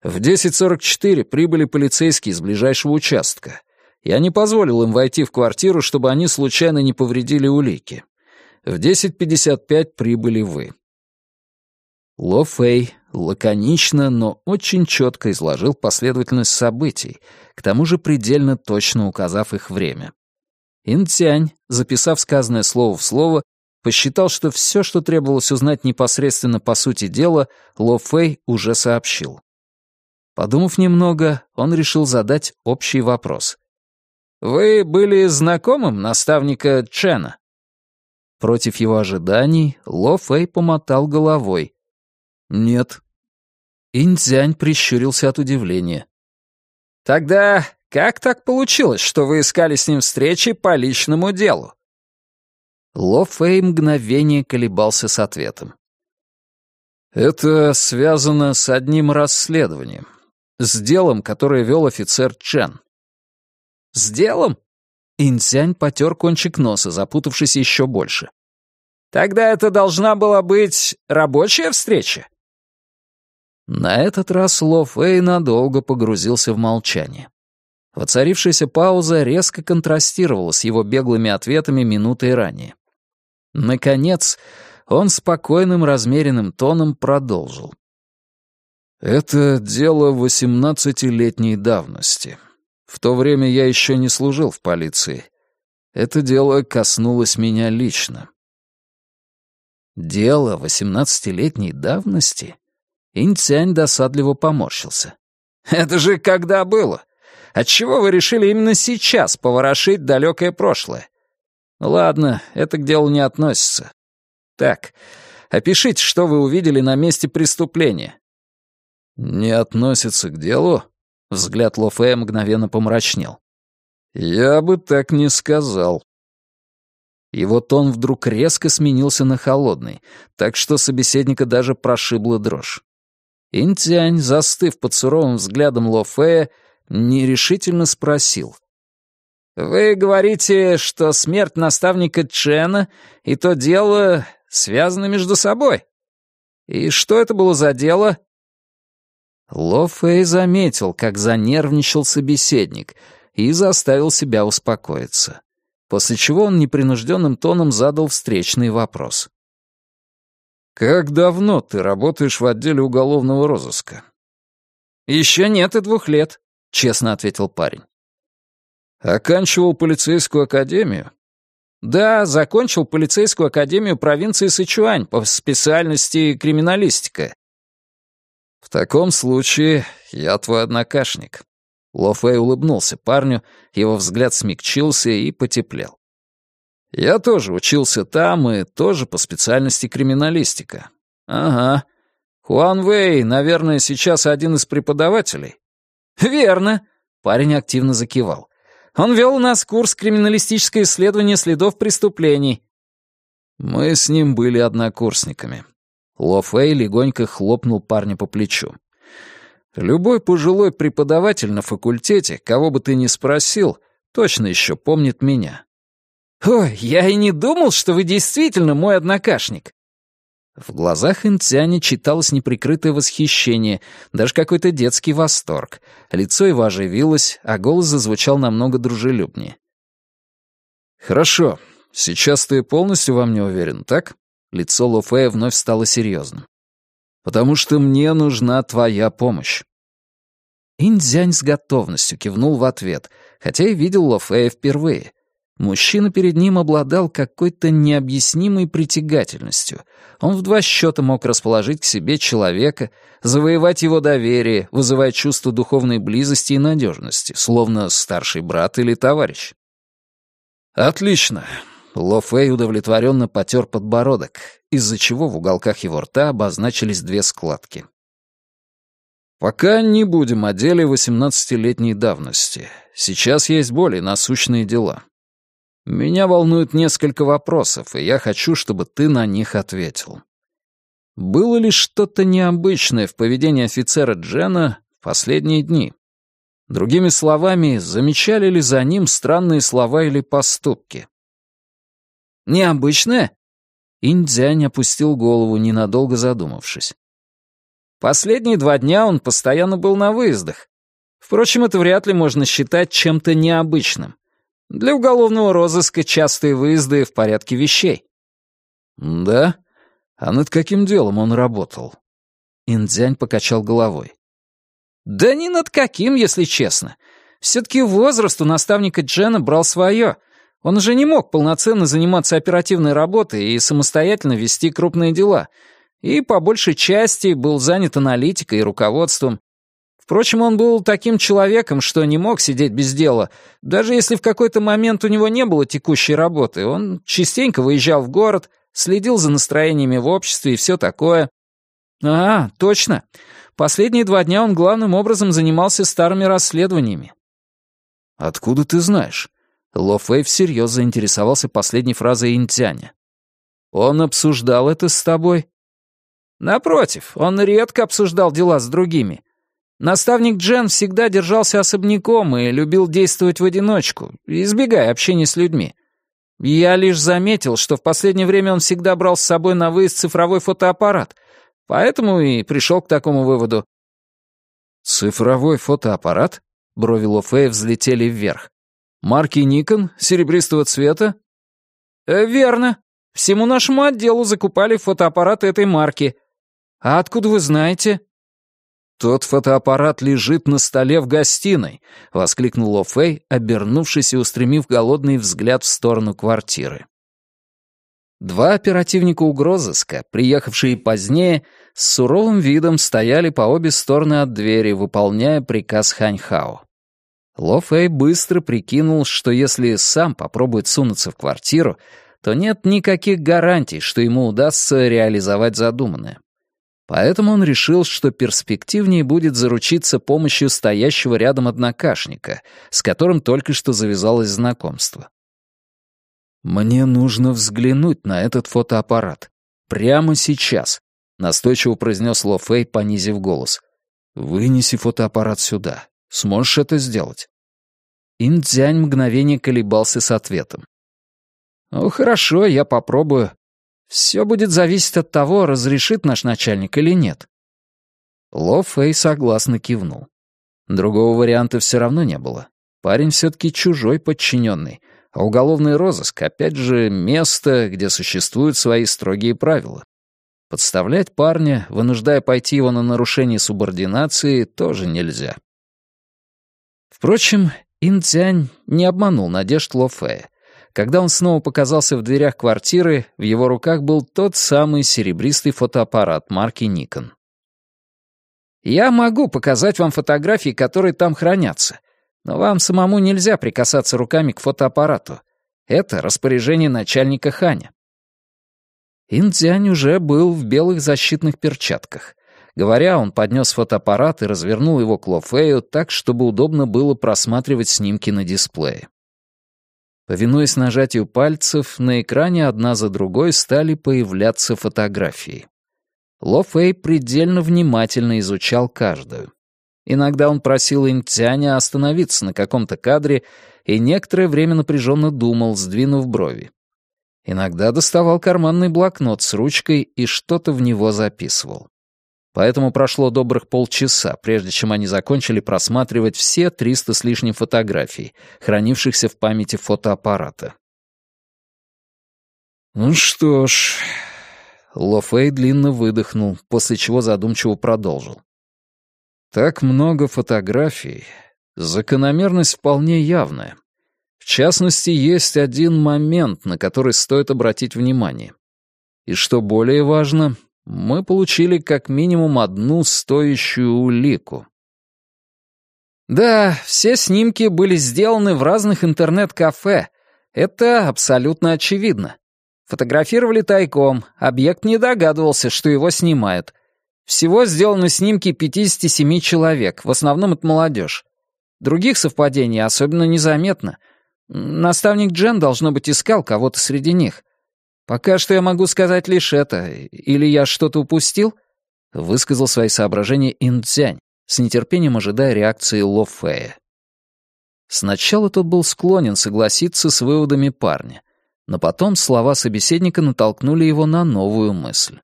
В 10.44 прибыли полицейские из ближайшего участка. Я не позволил им войти в квартиру, чтобы они случайно не повредили улики. В 10.55 прибыли вы. Ло Фэй лаконично, но очень четко изложил последовательность событий, к тому же предельно точно указав их время. Интянь, записав сказанное слово в слово, посчитал, что все, что требовалось узнать непосредственно по сути дела, Ло Фэй уже сообщил. Подумав немного, он решил задать общий вопрос. «Вы были знакомым наставника Чена?» Против его ожиданий Ло Фэй помотал головой. «Нет». Инцзянь прищурился от удивления. «Тогда как так получилось, что вы искали с ним встречи по личному делу?» Ло Фэй мгновение колебался с ответом. «Это связано с одним расследованием. С делом, которое вел офицер Чен». «С делом?» Инцзянь потер кончик носа, запутавшись еще больше. «Тогда это должна была быть рабочая встреча?» На этот раз Ло Фэй надолго погрузился в молчание. Воцарившаяся пауза резко контрастировала с его беглыми ответами минутой ранее. Наконец, он спокойным размеренным тоном продолжил. «Это дело восемнадцатилетней давности. В то время я еще не служил в полиции. Это дело коснулось меня лично». «Дело восемнадцатилетней давности?» Инцянь досадливо поморщился. «Это же когда было? Отчего вы решили именно сейчас поворошить далекое прошлое? Ладно, это к делу не относится. Так, опишите, что вы увидели на месте преступления». «Не относится к делу?» Взгляд Лофея мгновенно помрачнел. «Я бы так не сказал». Его тон вдруг резко сменился на холодный, так что собеседника даже прошибла дрожь. Интянь, застыв под суровым взглядом Ло Фея, нерешительно спросил. «Вы говорите, что смерть наставника Чена и то дело связаны между собой? И что это было за дело?» Ло Фэй заметил, как занервничал собеседник, и заставил себя успокоиться. После чего он непринужденным тоном задал встречный вопрос. «Как давно ты работаешь в отделе уголовного розыска?» «Еще нет и двух лет», — честно ответил парень. «Оканчивал полицейскую академию?» «Да, закончил полицейскую академию провинции Сычуань по специальности криминалистика». «В таком случае я твой однокашник». Ло Фэй улыбнулся парню, его взгляд смягчился и потеплел. Я тоже учился там и тоже по специальности криминалистика. Ага. Хуан Вэй, наверное, сейчас один из преподавателей. Верно. Парень активно закивал. Он вел у нас курс криминалистическое исследование следов преступлений. Мы с ним были однокурсниками. Ло Фэй легонько хлопнул парня по плечу. Любой пожилой преподаватель на факультете, кого бы ты ни спросил, точно еще помнит меня. «Ой, я и не думал, что вы действительно мой однокашник». В глазах Интяни читалось неприкрытое восхищение, даже какой-то детский восторг. Лицо его оживилось, а голос зазвучал намного дружелюбнее. «Хорошо, сейчас ты полностью во мне уверен, так?» Лицо Лофея вновь стало серьезным. «Потому что мне нужна твоя помощь». Инзянь с готовностью кивнул в ответ, хотя и видел Лофея впервые. Мужчина перед ним обладал какой-то необъяснимой притягательностью. Он в два счета мог расположить к себе человека, завоевать его доверие, вызывая чувство духовной близости и надежности, словно старший брат или товарищ. «Отлично!» Ло Фэй удовлетворенно потер подбородок, из-за чего в уголках его рта обозначились две складки. «Пока не будем о деле восемнадцатилетней давности. Сейчас есть более насущные дела. Меня волнует несколько вопросов, и я хочу, чтобы ты на них ответил. Было ли что-то необычное в поведении офицера Джена в последние дни? Другими словами, замечали ли за ним странные слова или поступки? «Необычное?» Индзянь опустил голову, ненадолго задумавшись. Последние два дня он постоянно был на выездах. Впрочем, это вряд ли можно считать чем-то необычным. Для уголовного розыска частые выезды в порядке вещей. Да? А над каким делом он работал? Индзянь покачал головой. Да ни над каким, если честно. Все-таки возраст у наставника Джена брал свое. Он уже не мог полноценно заниматься оперативной работой и самостоятельно вести крупные дела. И по большей части был занят аналитикой и руководством. Впрочем, он был таким человеком, что не мог сидеть без дела. Даже если в какой-то момент у него не было текущей работы, он частенько выезжал в город, следил за настроениями в обществе и все такое. А, точно. Последние два дня он главным образом занимался старыми расследованиями. «Откуда ты знаешь?» Ло Фэй всерьез заинтересовался последней фразой Интяня. «Он обсуждал это с тобой?» «Напротив, он редко обсуждал дела с другими. Наставник Джен всегда держался особняком и любил действовать в одиночку, избегая общения с людьми. Я лишь заметил, что в последнее время он всегда брал с собой на выезд цифровой фотоаппарат, поэтому и пришел к такому выводу. «Цифровой фотоаппарат?» Брови Лофея взлетели вверх. «Марки Никон? Серебристого цвета?» э, «Верно. Всему нашему отделу закупали фотоаппараты этой марки. А откуда вы знаете?» «Тот фотоаппарат лежит на столе в гостиной», — воскликнул Ло Фэй, обернувшись и устремив голодный взгляд в сторону квартиры. Два оперативника угрозыска, приехавшие позднее, с суровым видом стояли по обе стороны от двери, выполняя приказ Ханьхао. Ло Фэй быстро прикинул, что если сам попробует сунуться в квартиру, то нет никаких гарантий, что ему удастся реализовать задуманное. Поэтому он решил, что перспективнее будет заручиться помощью стоящего рядом однокашника, с которым только что завязалось знакомство. «Мне нужно взглянуть на этот фотоаппарат. Прямо сейчас», — настойчиво произнес Ло Фэй, понизив голос. «Вынеси фотоаппарат сюда. Сможешь это сделать?» Индзянь мгновение колебался с ответом. «Ну, хорошо, я попробую. Все будет зависеть от того, разрешит наш начальник или нет». Ло Фэй согласно кивнул. Другого варианта все равно не было. Парень все-таки чужой подчиненный, а уголовный розыск, опять же, место, где существуют свои строгие правила. Подставлять парня, вынуждая пойти его на нарушение субординации, тоже нельзя. Впрочем, Инцянь не обманул надежд Ло Фэя. Когда он снова показался в дверях квартиры, в его руках был тот самый серебристый фотоаппарат марки Nikon. «Я могу показать вам фотографии, которые там хранятся, но вам самому нельзя прикасаться руками к фотоаппарату. Это распоряжение начальника Ханя». Индзянь уже был в белых защитных перчатках. Говоря, он поднес фотоаппарат и развернул его к Лофею так, чтобы удобно было просматривать снимки на дисплее. Повинуясь нажатию пальцев, на экране одна за другой стали появляться фотографии. Ло Фэй предельно внимательно изучал каждую. Иногда он просил Интяня остановиться на каком-то кадре и некоторое время напряженно думал, сдвинув брови. Иногда доставал карманный блокнот с ручкой и что-то в него записывал. Поэтому прошло добрых полчаса, прежде чем они закончили просматривать все 300 с лишним фотографий, хранившихся в памяти фотоаппарата. «Ну что ж...» Ло Фэй длинно выдохнул, после чего задумчиво продолжил. «Так много фотографий. Закономерность вполне явная. В частности, есть один момент, на который стоит обратить внимание. И что более важно, мы получили как минимум одну стоящую улику. Да, все снимки были сделаны в разных интернет-кафе. Это абсолютно очевидно. Фотографировали тайком, объект не догадывался, что его снимают. Всего сделаны снимки 57 человек, в основном это молодежь. Других совпадений особенно незаметно. Наставник Джен, должно быть, искал кого-то среди них. Пока что я могу сказать лишь это. Или я что-то упустил?» Высказал свои соображения Инцзянь, с нетерпением ожидая реакции Ло Фея. Сначала тот был склонен согласиться с выводами парня, но потом слова собеседника натолкнули его на новую мысль.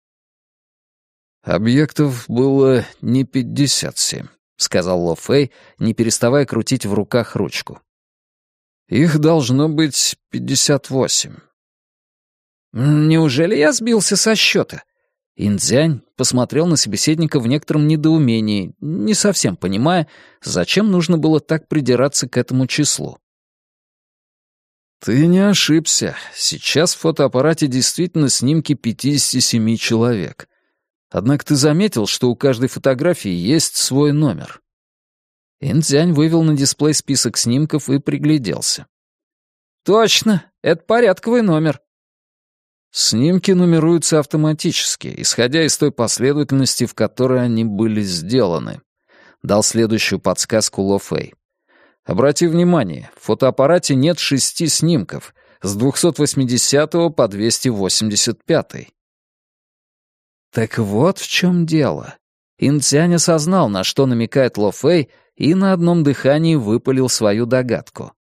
«Объектов было не пятьдесят семь», — сказал Ло Фэй, не переставая крутить в руках ручку. «Их должно быть пятьдесят восемь». «Неужели я сбился со счета?» Индзянь посмотрел на собеседника в некотором недоумении, не совсем понимая, зачем нужно было так придираться к этому числу. «Ты не ошибся. Сейчас в фотоаппарате действительно снимки 57 человек. Однако ты заметил, что у каждой фотографии есть свой номер». Индзянь вывел на дисплей список снимков и пригляделся. «Точно, это порядковый номер. Снимки нумеруются автоматически, исходя из той последовательности, в которой они были сделаны. Дал следующую подсказку Ло Фэй. Обрати внимание, в фотоаппарате нет шести снимков, с 280 по 285. Так вот в чем дело. Инцянь осознал, на что намекает Ло Фэй, и на одном дыхании выпалил свою догадку.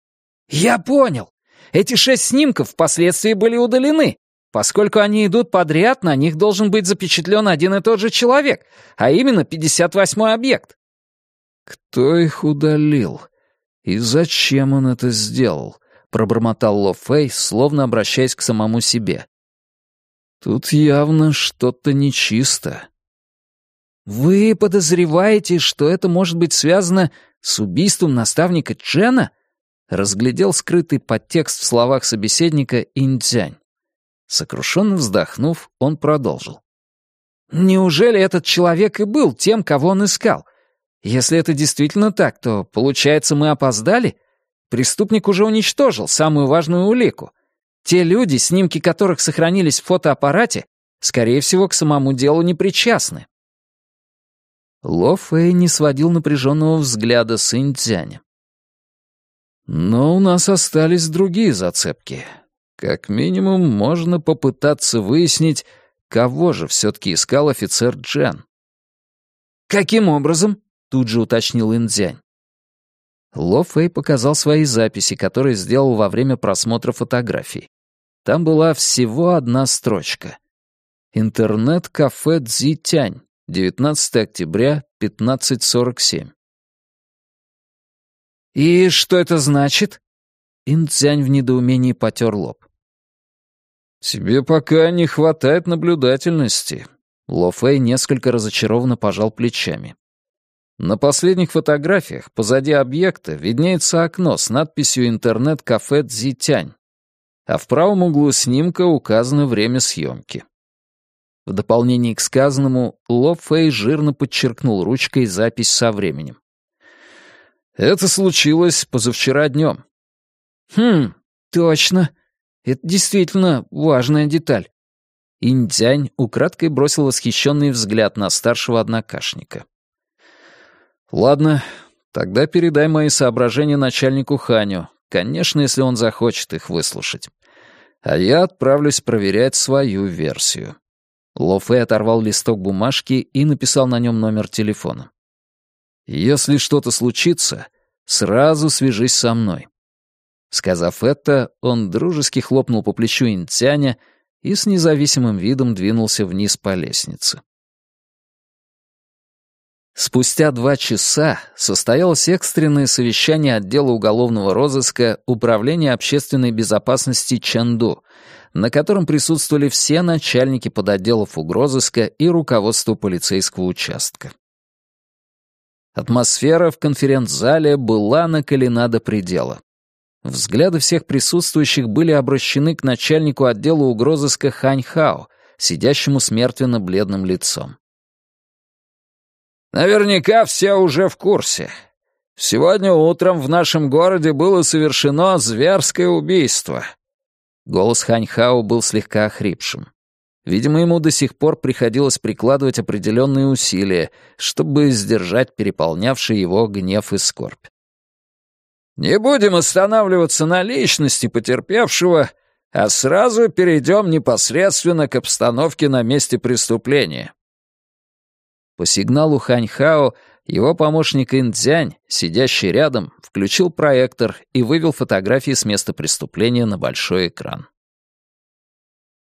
«Я понял! Эти шесть снимков впоследствии были удалены, Поскольку они идут подряд, на них должен быть запечатлен один и тот же человек, а именно 58-й объект. «Кто их удалил? И зачем он это сделал?» — пробормотал Ло Фэй, словно обращаясь к самому себе. «Тут явно что-то нечисто». «Вы подозреваете, что это может быть связано с убийством наставника Джена?» разглядел скрытый подтекст в словах собеседника Инцзянь. Сокрушенно вздохнув, он продолжил. «Неужели этот человек и был тем, кого он искал? Если это действительно так, то, получается, мы опоздали? Преступник уже уничтожил самую важную улику. Те люди, снимки которых сохранились в фотоаппарате, скорее всего, к самому делу не причастны». Ло Фэй не сводил напряженного взгляда с Интзяня. «Но у нас остались другие зацепки. Как минимум, можно попытаться выяснить, кого же все-таки искал офицер Джен. «Каким образом?» — тут же уточнил Индзянь. Ло Фэй показал свои записи, которые сделал во время просмотра фотографий. Там была всего одна строчка. «Интернет-кафе Цзитянь, 19 октября, 15.47». «И что это значит?» Инцзянь в недоумении потер лоб. «Тебе пока не хватает наблюдательности». Ло Фэй несколько разочарованно пожал плечами. На последних фотографиях позади объекта виднеется окно с надписью «Интернет-кафе Цзитянь», а в правом углу снимка указано время съемки. В дополнение к сказанному, Ло Фэй жирно подчеркнул ручкой запись со временем. Это случилось позавчера днем. «Хм, точно. Это действительно важная деталь. Интянь украдкой бросил восхищенный взгляд на старшего однокашника. «Ладно, тогда передай мои соображения начальнику Ханю, конечно, если он захочет их выслушать. А я отправлюсь проверять свою версию». Ло Фэй оторвал листок бумажки и написал на нем номер телефона. «Если что-то случится, сразу свяжись со мной. Сказав это, он дружески хлопнул по плечу Интяня и с независимым видом двинулся вниз по лестнице. Спустя два часа состоялось экстренное совещание отдела уголовного розыска Управления общественной безопасности Чанду, на котором присутствовали все начальники подотделов угрозыска и руководство полицейского участка. Атмосфера в конференц-зале была накалена до предела. Взгляды всех присутствующих были обращены к начальнику отдела угрозыска Хань Хао, сидящему с мертвенно-бледным лицом. «Наверняка все уже в курсе. Сегодня утром в нашем городе было совершено зверское убийство». Голос Хань Хао был слегка охрипшим. Видимо, ему до сих пор приходилось прикладывать определенные усилия, чтобы сдержать переполнявший его гнев и скорбь. Не будем останавливаться на личности потерпевшего, а сразу перейдем непосредственно к обстановке на месте преступления. По сигналу Ханьхао его помощник Индзянь, сидящий рядом, включил проектор и вывел фотографии с места преступления на большой экран.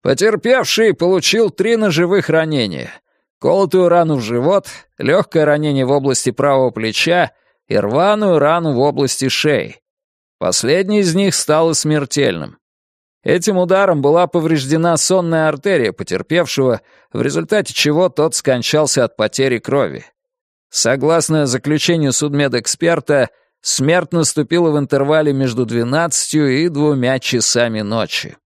Потерпевший получил три ножевых ранения. Колотую рану в живот, легкое ранение в области правого плеча и рваную рану в области шеи. Последний из них стал смертельным. Этим ударом была повреждена сонная артерия потерпевшего, в результате чего тот скончался от потери крови. Согласно заключению судмедэксперта, смерть наступила в интервале между 12 и двумя часами ночи.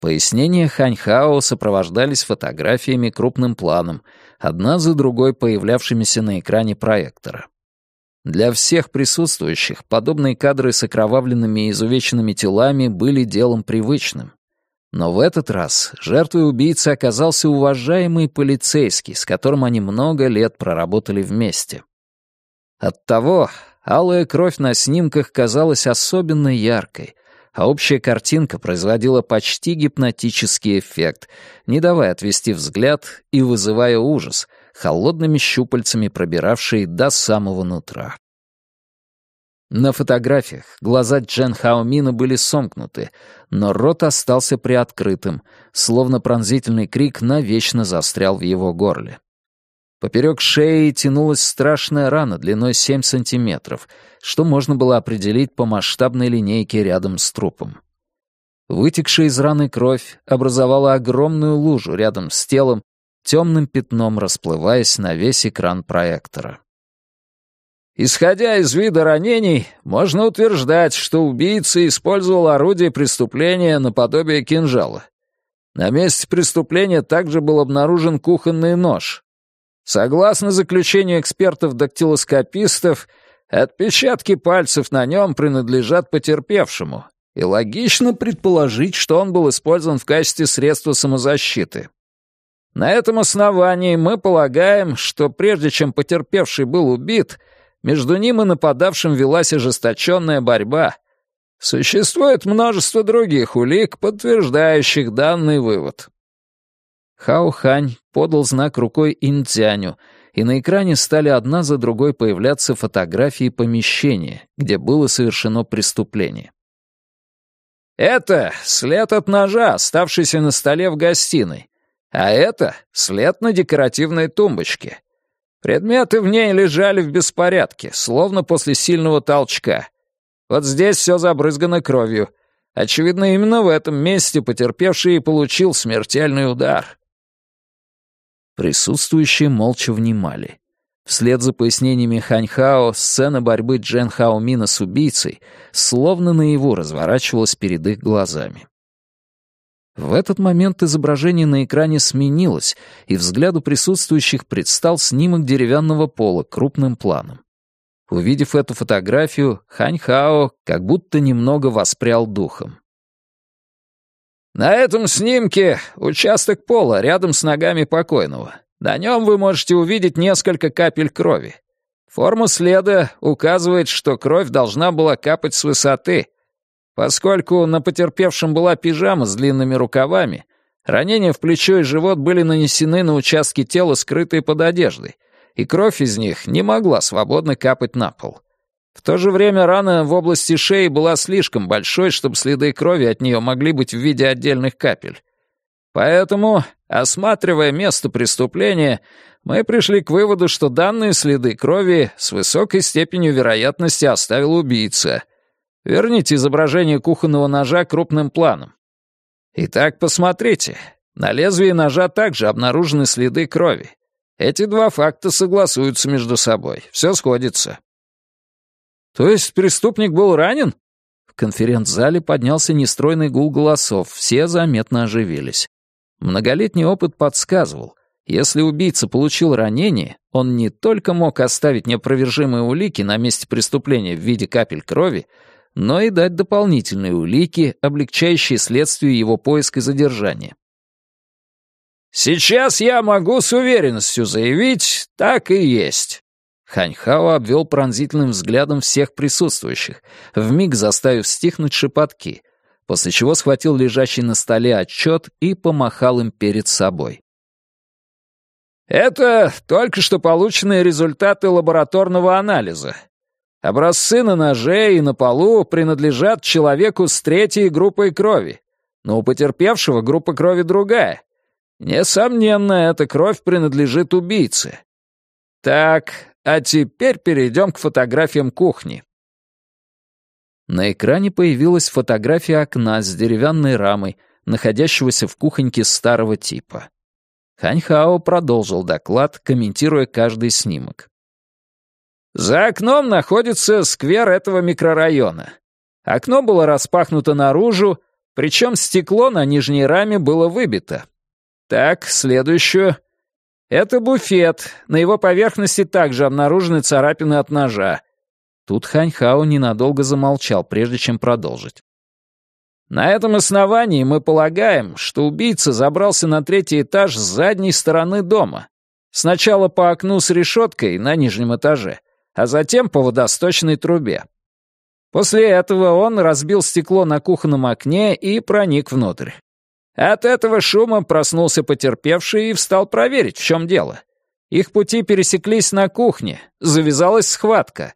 Пояснения Ханьхао сопровождались фотографиями крупным планом, одна за другой появлявшимися на экране проектора. Для всех присутствующих подобные кадры с окровавленными и изувеченными телами были делом привычным. Но в этот раз жертвой убийцы оказался уважаемый полицейский, с которым они много лет проработали вместе. Оттого алая кровь на снимках казалась особенно яркой, а общая картинка производила почти гипнотический эффект, не давая отвести взгляд и вызывая ужас, холодными щупальцами пробиравший до самого нутра. На фотографиях глаза Джен Хаомина были сомкнуты, но рот остался приоткрытым, словно пронзительный крик навечно застрял в его горле. Поперек шеи тянулась страшная рана длиной 7 сантиметров, что можно было определить по масштабной линейке рядом с трупом. Вытекшая из раны кровь образовала огромную лужу рядом с телом, темным пятном расплываясь на весь экран проектора. Исходя из вида ранений, можно утверждать, что убийца использовал орудие преступления наподобие кинжала. На месте преступления также был обнаружен кухонный нож, Согласно заключению экспертов-дактилоскопистов, отпечатки пальцев на нем принадлежат потерпевшему, и логично предположить, что он был использован в качестве средства самозащиты. На этом основании мы полагаем, что прежде чем потерпевший был убит, между ним и нападавшим велась ожесточенная борьба. Существует множество других улик, подтверждающих данный вывод. Хао Хань подал знак рукой Интяню, и на экране стали одна за другой появляться фотографии помещения, где было совершено преступление. «Это след от ножа, оставшийся на столе в гостиной, а это след на декоративной тумбочке. Предметы в ней лежали в беспорядке, словно после сильного толчка. Вот здесь все забрызгано кровью. Очевидно, именно в этом месте потерпевший и получил смертельный удар. Присутствующие молча внимали. Вслед за пояснениями Ханьхао сцена борьбы Джен Хаомина с убийцей словно наяву разворачивалась перед их глазами. В этот момент изображение на экране сменилось, и взгляду присутствующих предстал снимок деревянного пола крупным планом. Увидев эту фотографию, Ханьхао как будто немного воспрял духом. На этом снимке участок пола рядом с ногами покойного. На нем вы можете увидеть несколько капель крови. Форма следа указывает, что кровь должна была капать с высоты. Поскольку на потерпевшем была пижама с длинными рукавами, ранения в плечо и живот были нанесены на участки тела, скрытые под одеждой, и кровь из них не могла свободно капать на пол. В то же время рана в области шеи была слишком большой, чтобы следы крови от нее могли быть в виде отдельных капель. Поэтому, осматривая место преступления, мы пришли к выводу, что данные следы крови с высокой степенью вероятности оставил убийца. Верните изображение кухонного ножа крупным планом. Итак, посмотрите. На лезвии ножа также обнаружены следы крови. Эти два факта согласуются между собой. Все сходится. То есть преступник был ранен? В конференц-зале поднялся нестройный гул голосов, все заметно оживились. Многолетний опыт подсказывал, если убийца получил ранение, он не только мог оставить неопровержимые улики на месте преступления в виде капель крови, но и дать дополнительные улики, облегчающие следствию его поиск и задержания. «Сейчас я могу с уверенностью заявить, так и есть». Ханьхао обвел пронзительным взглядом всех присутствующих, вмиг заставив стихнуть шепотки, после чего схватил лежащий на столе отчет и помахал им перед собой. Это только что полученные результаты лабораторного анализа. Образцы на ноже и на полу принадлежат человеку с третьей группой крови, но у потерпевшего группа крови другая. Несомненно, эта кровь принадлежит убийце. Так, а теперь перейдем к фотографиям кухни. На экране появилась фотография окна с деревянной рамой, находящегося в кухоньке старого типа. Ханьхао продолжил доклад, комментируя каждый снимок. «За окном находится сквер этого микрорайона. Окно было распахнуто наружу, причем стекло на нижней раме было выбито. Так, следующую. Это буфет. На его поверхности также обнаружены царапины от ножа. Тут Ханьхао ненадолго замолчал, прежде чем продолжить. На этом основании мы полагаем, что убийца забрался на третий этаж с задней стороны дома. Сначала по окну с решеткой на нижнем этаже, а затем по водосточной трубе. После этого он разбил стекло на кухонном окне и проник внутрь. От этого шума проснулся потерпевший и встал проверить, в чем дело. Их пути пересеклись на кухне, завязалась схватка.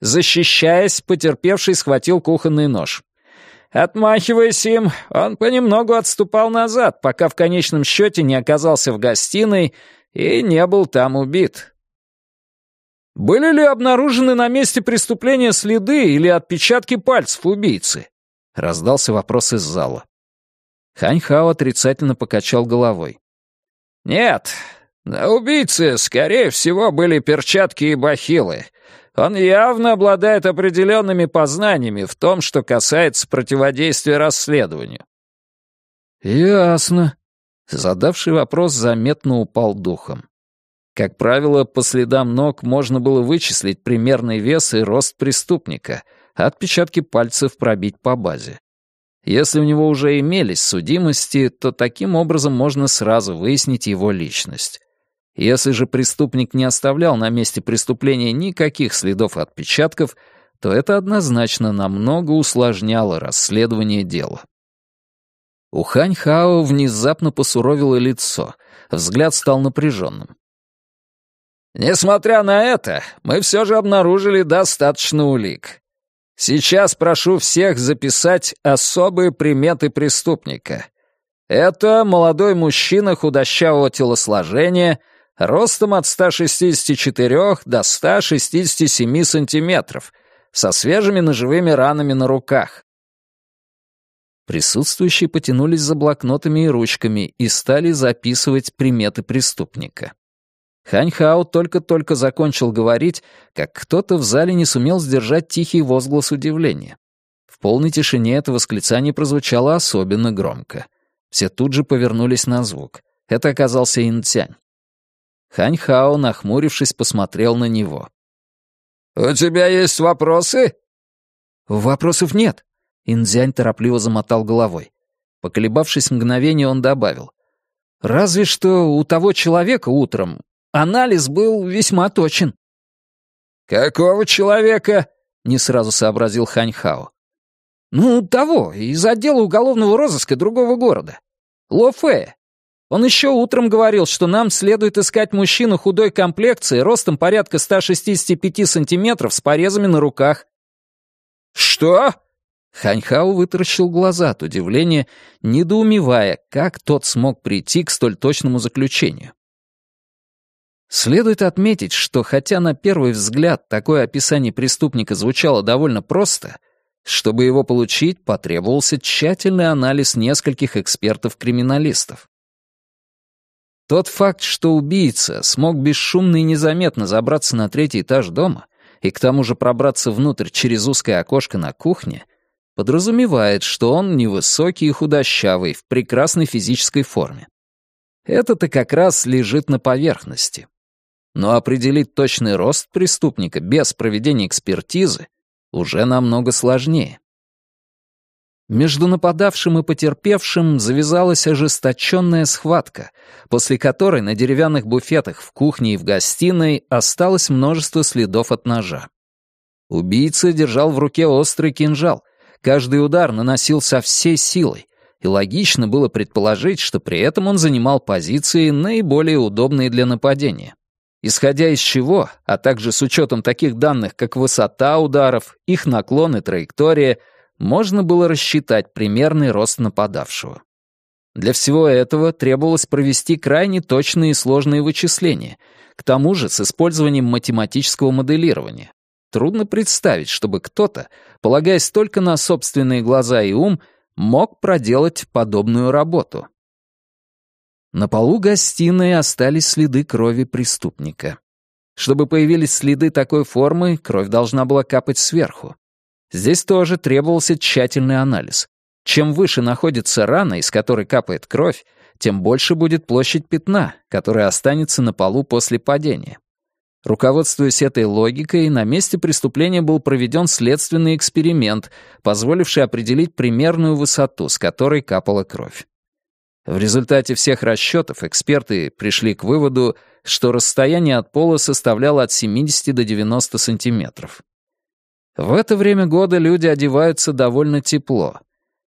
Защищаясь, потерпевший схватил кухонный нож. Отмахиваясь им, он понемногу отступал назад, пока в конечном счете не оказался в гостиной и не был там убит. Были ли обнаружены на месте преступления следы или отпечатки пальцев убийцы? Раздался вопрос из зала. Ханьхао отрицательно покачал головой. «Нет, на убийце, скорее всего, были перчатки и бахилы, он явно обладает определенными познаниями в том, что касается противодействия расследованию». «Ясно». Задавший вопрос заметно упал духом. Как правило, по следам ног можно было вычислить примерный вес и рост преступника, а отпечатки пальцев пробить по базе. Если у него уже имелись судимости, то таким образом можно сразу выяснить его личность. Если же преступник не оставлял на месте преступления никаких следов отпечатков, то это однозначно намного усложняло расследование дела. У Хань Хао внезапно посуровило лицо, взгляд стал напряженным. «Несмотря на это, мы все же обнаружили достаточно улик. Сейчас прошу всех записать особые приметы преступника. Это молодой мужчина худощавого телосложения — ростом от 164 до 167 сантиметров, со свежими ножевыми ранами на руках. Присутствующие потянулись за блокнотами и ручками и стали записывать приметы преступника. Ханьхао только-только закончил говорить, как кто-то в зале не сумел сдержать тихий возглас удивления. В полной тишине это восклицание прозвучало особенно громко. Все тут же повернулись на звук. Это оказался Инцянь. Ханьхао, нахмурившись, посмотрел на него. «У тебя есть вопросы?» «Вопросов нет», — Индзянь торопливо замотал головой. Поколебавшись мгновение, он добавил. «Разве что у того человека утром анализ был весьма точен». «Какого человека?» — не сразу сообразил Ханьхао. «Ну, того, из отдела уголовного розыска другого города. Ло Фэ, он еще утром говорил, что нам следует искать мужчину худой комплекции, ростом порядка 165 сантиметров, с порезами на руках». «Что?» Ханьхао вытаращил глаза от удивления, недоумевая, как тот смог прийти к столь точному заключению. Следует отметить, что хотя на первый взгляд такое описание преступника звучало довольно просто, чтобы его получить, потребовался тщательный анализ нескольких экспертов-криминалистов. Тот факт, что убийца смог бесшумно и незаметно забраться на третий этаж дома и к тому же пробраться внутрь через узкое окошко на кухне, подразумевает, что он невысокий и худощавый, в прекрасной физической форме. Это-то как раз лежит на поверхности. Но определить точный рост преступника без проведения экспертизы уже намного сложнее. Между нападавшим и потерпевшим завязалась ожесточенная схватка, после которой на деревянных буфетах в кухне и в гостиной осталось множество следов от ножа. Убийца держал в руке острый кинжал. Каждый удар наносил со всей силой, и логично было предположить, что при этом он занимал позиции, наиболее удобные для нападения. Исходя из чего, а также с учетом таких данных, как высота ударов, их наклон и траектория — можно было рассчитать примерный рост нападавшего. Для всего этого требовалось провести крайне точные и сложные вычисления, к тому же с использованием математического моделирования. Трудно представить, чтобы кто-то, полагаясь только на собственные глаза и ум, мог проделать подобную работу. На полу гостиной остались следы крови преступника. Чтобы появились следы такой формы, кровь должна была капать сверху. Здесь тоже требовался тщательный анализ. Чем выше находится рана, из которой капает кровь, тем больше будет площадь пятна, которая останется на полу после падения. Руководствуясь этой логикой, на месте преступления был проведен следственный эксперимент, позволивший определить примерную высоту, с которой капала кровь. В результате всех расчетов эксперты пришли к выводу, что расстояние от пола составляло от 70 до 90 сантиметров. В это время года люди одеваются довольно тепло.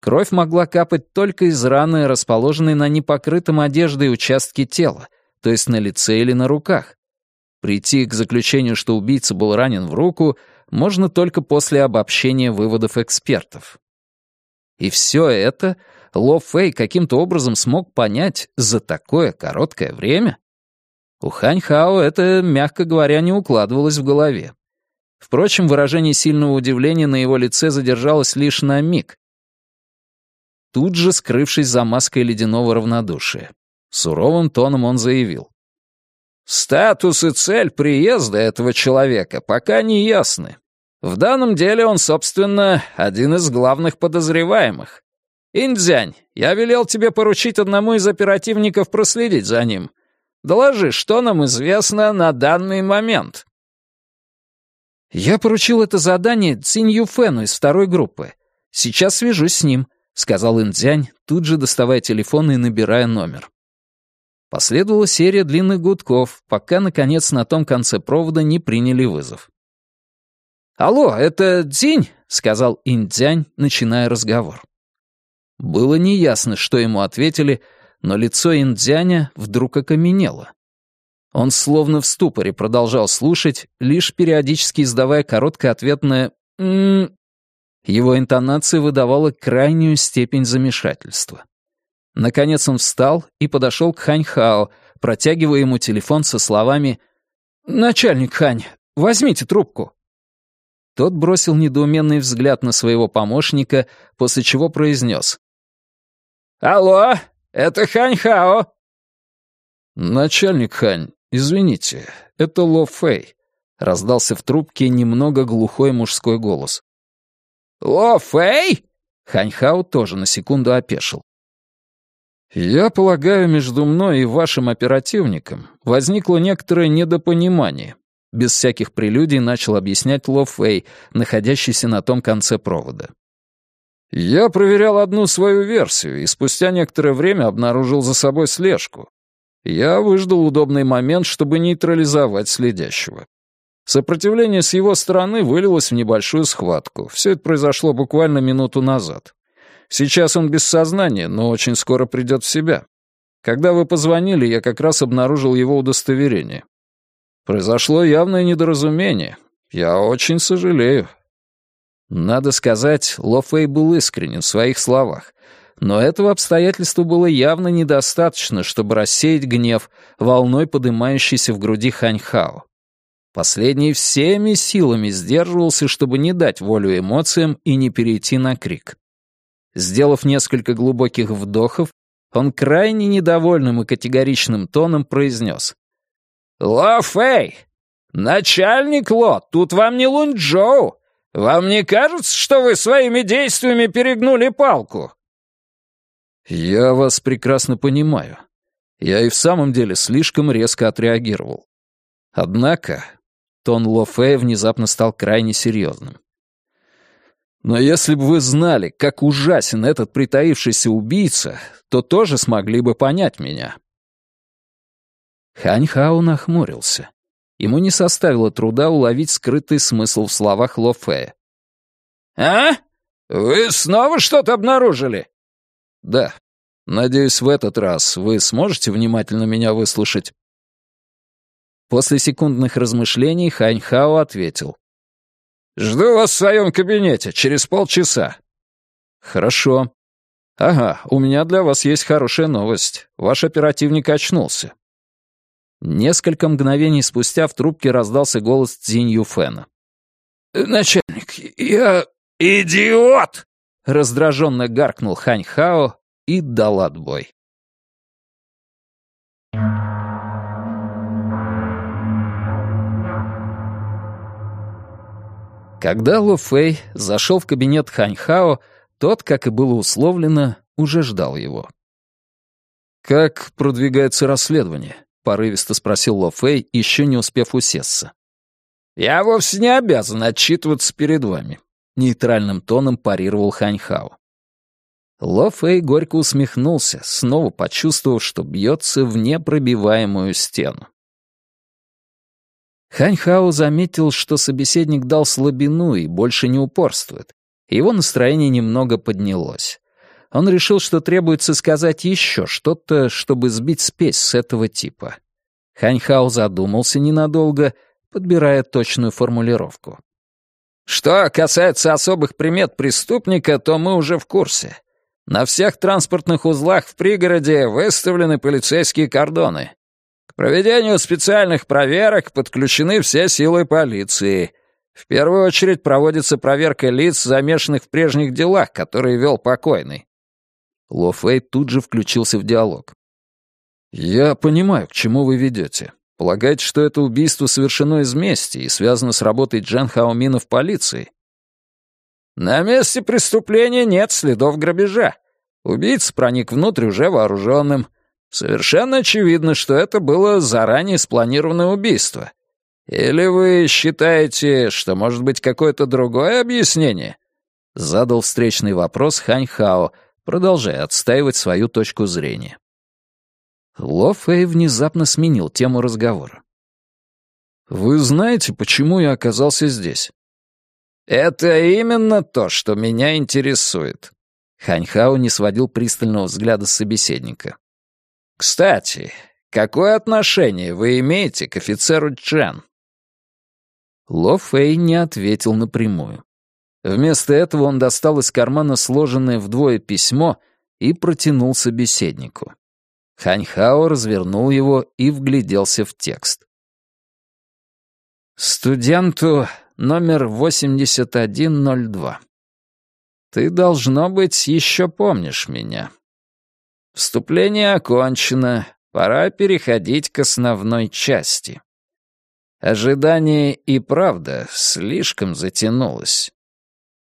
Кровь могла капать только из раны, расположенной на непокрытом одеждой участке тела, то есть на лице или на руках. Прийти к заключению, что убийца был ранен в руку, можно только после обобщения выводов экспертов. И все это Ло Фэй каким-то образом смог понять за такое короткое время? У Хань Хао это, мягко говоря, не укладывалось в голове. Впрочем, выражение сильного удивления на его лице задержалось лишь на миг, тут же скрывшись за маской ледяного равнодушия. Суровым тоном он заявил. «Статус и цель приезда этого человека пока не ясны. В данном деле он, собственно, один из главных подозреваемых. Индзянь, я велел тебе поручить одному из оперативников проследить за ним. Доложи, что нам известно на данный момент». «Я поручил это задание Цинь Юфену из второй группы. Сейчас свяжусь с ним», — сказал Индзянь, тут же доставая телефон и набирая номер. Последовала серия длинных гудков, пока, наконец, на том конце провода не приняли вызов. «Алло, это Цинь?» — сказал Индзянь, начиная разговор. Было неясно, что ему ответили, но лицо Индзяня вдруг окаменело. Он словно в ступоре продолжал слушать, лишь периодически издавая короткое ответное «м-м». Его интонация выдавала крайнюю степень замешательства. Наконец он встал и подошел к Хань Хао, протягивая ему телефон со словами «Начальник Хань, возьмите трубку». Тот бросил недоуменный взгляд на своего помощника, после чего произнес. «Алло, это Хань Хао». «Начальник Хань, «Извините, это Ло Фэй», — раздался в трубке немного глухой мужской голос. «Ло Фэй?» Ханьхао тоже на секунду опешил. «Я полагаю, между мной и вашим оперативником возникло некоторое недопонимание», без всяких прелюдий начал объяснять Ло Фэй, находящийся на том конце провода. «Я проверял одну свою версию и спустя некоторое время обнаружил за собой слежку. Я выждал удобный момент, чтобы нейтрализовать следящего. Сопротивление с его стороны вылилось в небольшую схватку. Все это произошло буквально минуту назад. Сейчас он без сознания, но очень скоро придет в себя. Когда вы позвонили, я как раз обнаружил его удостоверение. Произошло явное недоразумение. Я очень сожалею. Надо сказать, Ло Фэй был искренен в своих словах. Но этого обстоятельства было явно недостаточно, чтобы рассеять гнев, волной поднимающейся в груди Ханьхао. Последний всеми силами сдерживался, чтобы не дать волю эмоциям и не перейти на крик. Сделав несколько глубоких вдохов, он крайне недовольным и категоричным тоном произнес. «Ло Фэй, «Начальник Ло, тут вам не Лунчжоу. Вам не кажется, что вы своими действиями перегнули палку?» «Я вас прекрасно понимаю. Я и в самом деле слишком резко отреагировал. Однако тон Ло Фея внезапно стал крайне серьезным. Но если бы вы знали, как ужасен этот притаившийся убийца, то тоже смогли бы понять меня. Хань Хао нахмурился. Ему не составило труда уловить скрытый смысл в словах Ло Фея. «А? Вы снова что-то обнаружили?» «Да. Надеюсь, в этот раз вы сможете внимательно меня выслушать?» После секундных размышлений Хань Хао ответил. «Жду вас в своем кабинете через полчаса». «Хорошо. Ага, у меня для вас есть хорошая новость. Ваш оперативник очнулся». Несколько мгновений спустя в трубке раздался голос Цзинь Юфена. «Начальник, я идиот!» Раздраженно гаркнул Хань Хао и дал отбой. Когда Ло Фэй зашел в кабинет Ханьхао, тот, как и было условлено, уже ждал его. «Как продвигается расследование?» — порывисто спросил Ло Фэй, еще не успев усесться. «Я вовсе не обязан отчитываться перед вами», — нейтральным тоном парировал Ханьхао. Ло Фэй горько усмехнулся, снова почувствовав, что бьется в непробиваемую стену. Ханьхао заметил, что собеседник дал слабину и больше не упорствует. Его настроение немного поднялось. Он решил, что требуется сказать еще что-то, чтобы сбить спесь с этого типа. Ханьхао задумался ненадолго, подбирая точную формулировку. «Что касается особых примет преступника, то мы уже в курсе. На всех транспортных узлах в пригороде выставлены полицейские кордоны проведению специальных проверок подключены все силы полиции. В первую очередь проводится проверка лиц, замешанных в прежних делах, которые вел покойный». Ло Фэй тут же включился в диалог. «Я понимаю, к чему вы ведете. Полагаете, что это убийство совершено из мести и связано с работой Джан Хаомина в полиции?» «На месте преступления нет следов грабежа. Убийца проник внутрь уже вооруженным. Совершенно очевидно, что это было заранее спланированное убийство. Или вы считаете, что может быть какое-то другое объяснение? Задал встречный вопрос Хань Хао, продолжая отстаивать свою точку зрения. Ло Фэй внезапно сменил тему разговора. «Вы знаете, почему я оказался здесь?» «Это именно то, что меня интересует». Хань Хао не сводил пристального взгляда с собеседника. «Кстати, какое отношение вы имеете к офицеру Чен?» Ло Фэй не ответил напрямую. Вместо этого он достал из кармана сложенное вдвое письмо и протянул собеседнику. Ханьхао развернул его и вгляделся в текст. «Студенту номер 8102. Ты, должно быть, еще помнишь меня. Вступление окончено, пора переходить к основной части. Ожидание и правда слишком затянулось.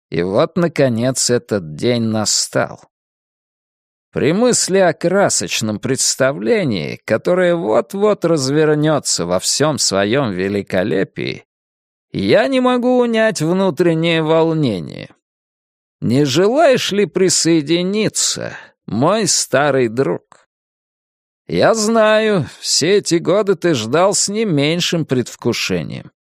И вот, наконец, этот день настал. При мысли о красочном представлении, которое вот-вот развернется во всем своем великолепии, я не могу унять внутреннее волнение. Не желаешь ли присоединиться мой старый друг. Я знаю, все эти годы ты ждал с не меньшим предвкушением.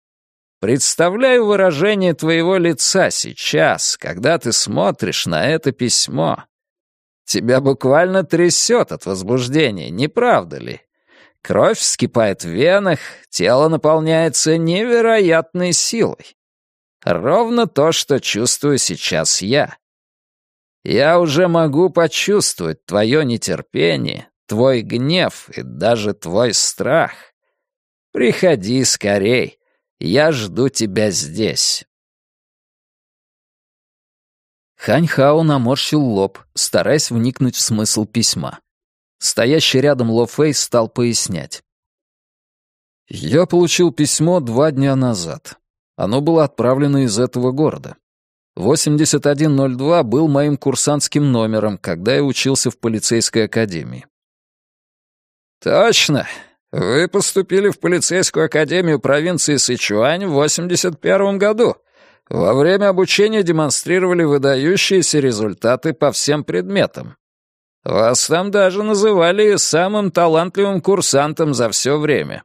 Представляю выражение твоего лица сейчас, когда ты смотришь на это письмо. Тебя буквально трясет от возбуждения, не правда ли? Кровь вскипает в венах, тело наполняется невероятной силой. Ровно то, что чувствую сейчас я. Я уже могу почувствовать твое нетерпение, твой гнев и даже твой страх. Приходи скорей, я жду тебя здесь». Ханьхао наморщил лоб, стараясь вникнуть в смысл письма. Стоящий рядом Ло Фэй стал пояснять. Я получил письмо два дня назад. Оно было отправлено из этого города. 8102 был моим курсантским номером, когда я учился в полицейской академии. «Точно. Вы поступили в полицейскую академию провинции Сычуань в 81 году. Во время обучения демонстрировали выдающиеся результаты по всем предметам. Вас там даже называли самым талантливым курсантом за все время.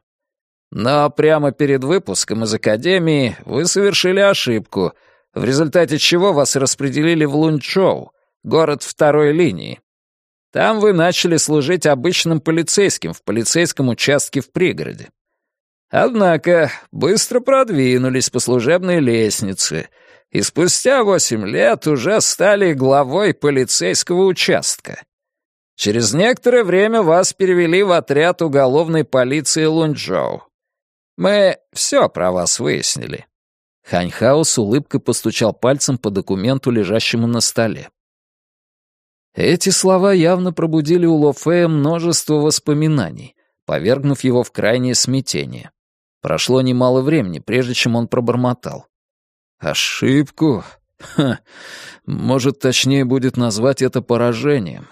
Но прямо перед выпуском из академии вы совершили ошибку — в результате чего вас распределили в Лунчоу, город второй линии. Там вы начали служить обычным полицейским в полицейском участке в пригороде. Однако быстро продвинулись по служебной лестнице и спустя восемь лет уже стали главой полицейского участка. Через некоторое время вас перевели в отряд уголовной полиции Лунчжоу. Мы все про вас выяснили. Ханьхао с улыбкой постучал пальцем по документу, лежащему на столе. Эти слова явно пробудили у Ло Фея множество воспоминаний, повергнув его в крайнее смятение. Прошло немало времени, прежде чем он пробормотал. «Ошибку? Ха, может, точнее будет назвать это поражением.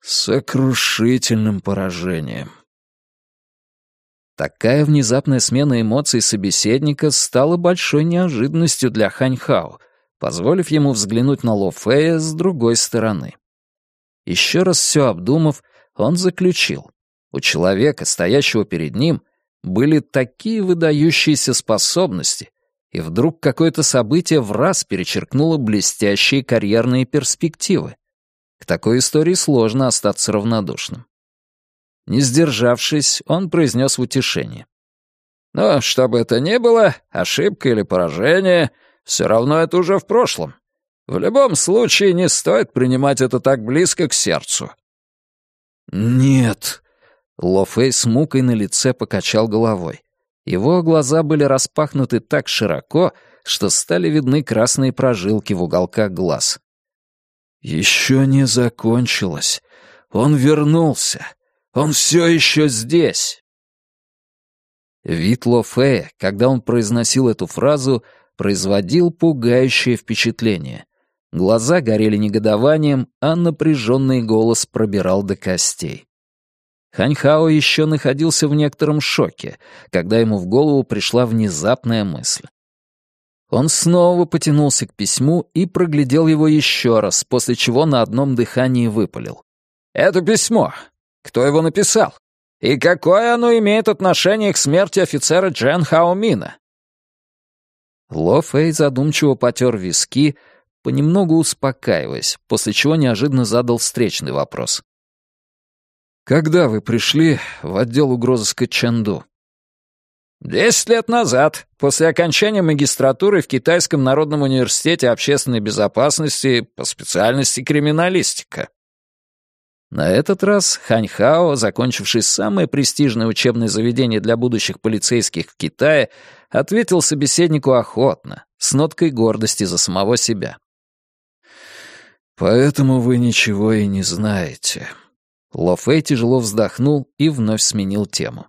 Сокрушительным поражением». Такая внезапная смена эмоций собеседника стала большой неожиданностью для Ханьхао, позволив ему взглянуть на Ло Фея с другой стороны. Еще раз все обдумав, он заключил. У человека, стоящего перед ним, были такие выдающиеся способности, и вдруг какое-то событие в раз перечеркнуло блестящие карьерные перспективы. К такой истории сложно остаться равнодушным. Не сдержавшись, он произнес в утешение. «Но что бы это ни было, ошибка или поражение, все равно это уже в прошлом. В любом случае не стоит принимать это так близко к сердцу». «Нет», — Ло Фэй с мукой на лице покачал головой. Его глаза были распахнуты так широко, что стали видны красные прожилки в уголках глаз. «Еще не закончилось. Он вернулся. Он все еще здесь!» Вид Ло Фея, когда он произносил эту фразу, производил пугающее впечатление. Глаза горели негодованием, а напряженный голос пробирал до костей. Ханьхао еще находился в некотором шоке, когда ему в голову пришла внезапная мысль. Он снова потянулся к письму и проглядел его еще раз, после чего на одном дыхании выпалил. «Это письмо. Кто его написал? И какое оно имеет отношение к смерти офицера Джен Хаомина?» Ло Фэй задумчиво потер виски, понемногу успокаиваясь, после чего неожиданно задал встречный вопрос. «Когда вы пришли в отдел угрозыска Чэнду?» «Десять лет назад, после окончания магистратуры в Китайском народном университете общественной безопасности по специальности криминалистика», на этот раз Ханьхао, закончивший самое престижное учебное заведение для будущих полицейских в Китае, ответил собеседнику охотно, с ноткой гордости за самого себя. «Поэтому вы ничего и не знаете». Ло Фэй тяжело вздохнул и вновь сменил тему.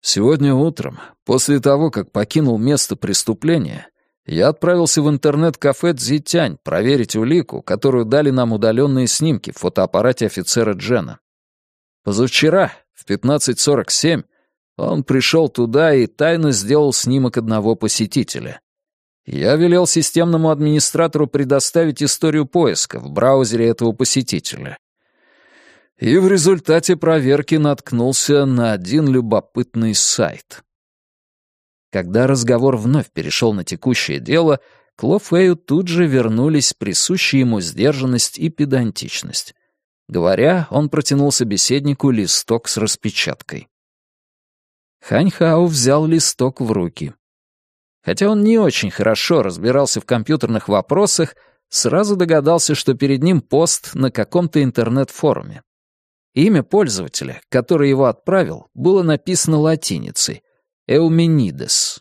«Сегодня утром, после того, как покинул место преступления, я отправился в интернет-кафе «Дзитянь» проверить улику, которую дали нам удаленные снимки в фотоаппарате офицера Джена. Позавчера, в 15.47, он пришел туда и тайно сделал снимок одного посетителя. Я велел системному администратору предоставить историю поиска в браузере этого посетителя. И в результате проверки наткнулся на один любопытный сайт. Когда разговор вновь перешел на текущее дело, к Ло Фэю тут же вернулись присущие ему сдержанность и педантичность. Говоря, он протянул собеседнику листок с распечаткой. Хань Хао взял листок в руки. Хотя он не очень хорошо разбирался в компьютерных вопросах, сразу догадался, что перед ним пост на каком-то интернет-форуме. Имя пользователя, который его отправил, было написано латиницей, Эуменидес.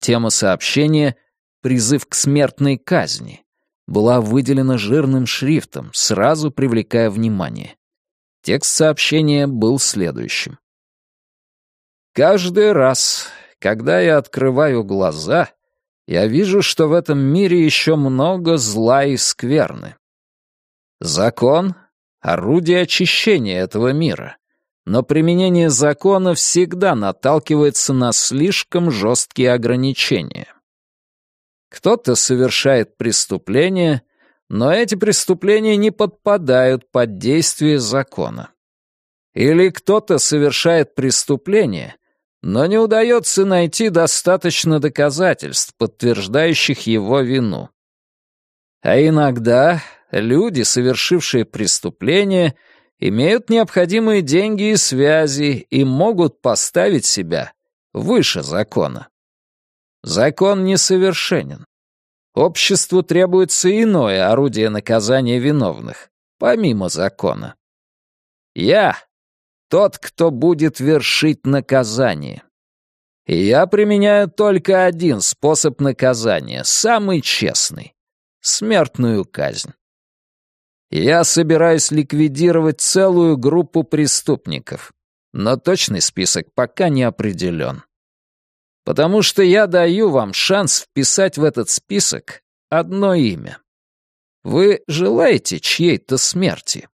Тема сообщения «Призыв к смертной казни» была выделена жирным шрифтом, сразу привлекая внимание. Текст сообщения был следующим. Каждый раз, когда я открываю глаза, я вижу, что в этом мире еще много зла и скверны. Закон — орудие очищения этого мира, но применение закона всегда наталкивается на слишком жесткие ограничения. Кто-то совершает преступление, но эти преступления не подпадают под действие закона. Или кто-то совершает преступление, но не удается найти достаточно доказательств, подтверждающих его вину. А иногда люди, совершившие преступление, имеют необходимые деньги и связи и могут поставить себя выше закона. Закон несовершенен. Обществу требуется иное орудие наказания виновных, помимо закона. Я — тот, кто будет вершить наказание. И я применяю только один способ наказания, самый честный — смертную казнь. Я собираюсь ликвидировать целую группу преступников, но точный список пока не определен. Потому что я даю вам шанс вписать в этот список одно имя. Вы желаете чьей-то смерти?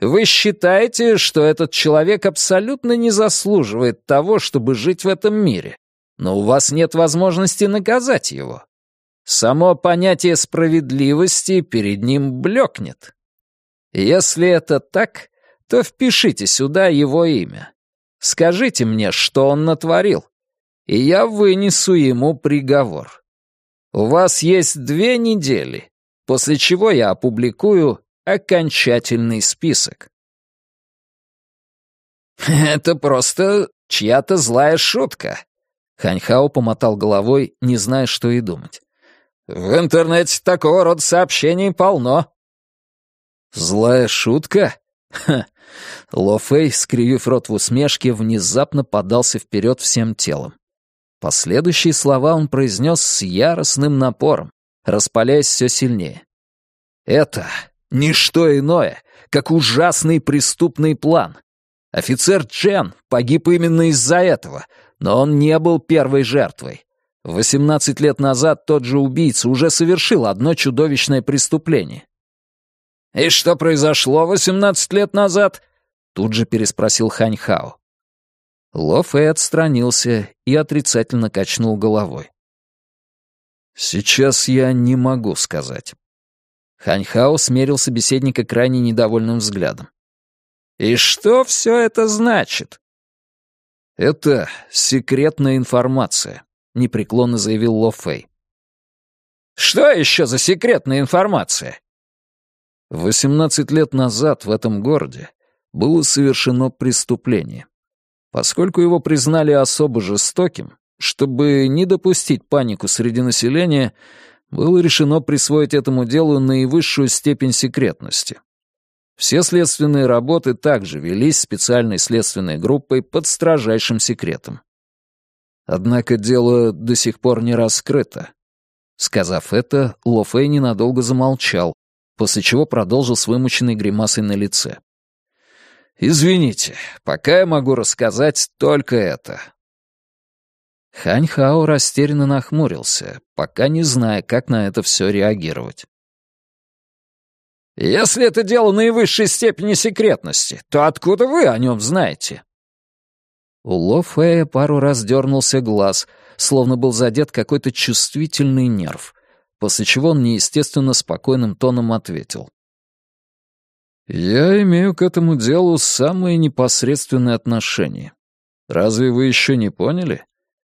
Вы считаете, что этот человек абсолютно не заслуживает того, чтобы жить в этом мире, но у вас нет возможности наказать его. Само понятие справедливости перед ним блекнет. Если это так, то впишите сюда его имя. Скажите мне, что он натворил, и я вынесу ему приговор. У вас есть две недели, после чего я опубликую окончательный список. (laughs) «Это просто чья-то злая шутка», — Ханьхао помотал головой, не зная, что и думать. В интернете такого рода сообщений полно. Злая шутка? Ха. Ло Фэй, скривив рот в усмешке, внезапно подался вперед всем телом. Последующие слова он произнес с яростным напором, распаляясь все сильнее. «Это не что иное, как ужасный преступный план. Офицер Чен погиб именно из-за этого, но он не был первой жертвой. Восемнадцать лет назад тот же убийца уже совершил одно чудовищное преступление. «И что произошло восемнадцать лет назад?» Тут же переспросил Хань Хао. Ло Фэй отстранился и отрицательно качнул головой. «Сейчас я не могу сказать». Хань Хао смерил собеседника крайне недовольным взглядом. «И что все это значит?» «Это секретная информация», непреклонно заявил Ло Фэй. «Что еще за секретная информация?» Восемнадцать лет назад в этом городе было совершено преступление. Поскольку его признали особо жестоким, чтобы не допустить панику среди населения, было решено присвоить этому делу наивысшую степень секретности. Все следственные работы также велись специальной следственной группой под строжайшим секретом. Однако дело до сих пор не раскрыто. Сказав это, Ло Фэй ненадолго замолчал, после чего продолжил с вымученной гримасой на лице. «Извините, пока я могу рассказать только это». Хань Хао растерянно нахмурился, пока не зная, как на это все реагировать. «Если это дело наивысшей степени секретности, то откуда вы о нем знаете?» У Ло Фея пару раз дернулся глаз, словно был задет какой-то чувствительный нерв, после чего он неестественно спокойным тоном ответил. «Я имею к этому делу самые непосредственные отношения. Разве вы еще не поняли?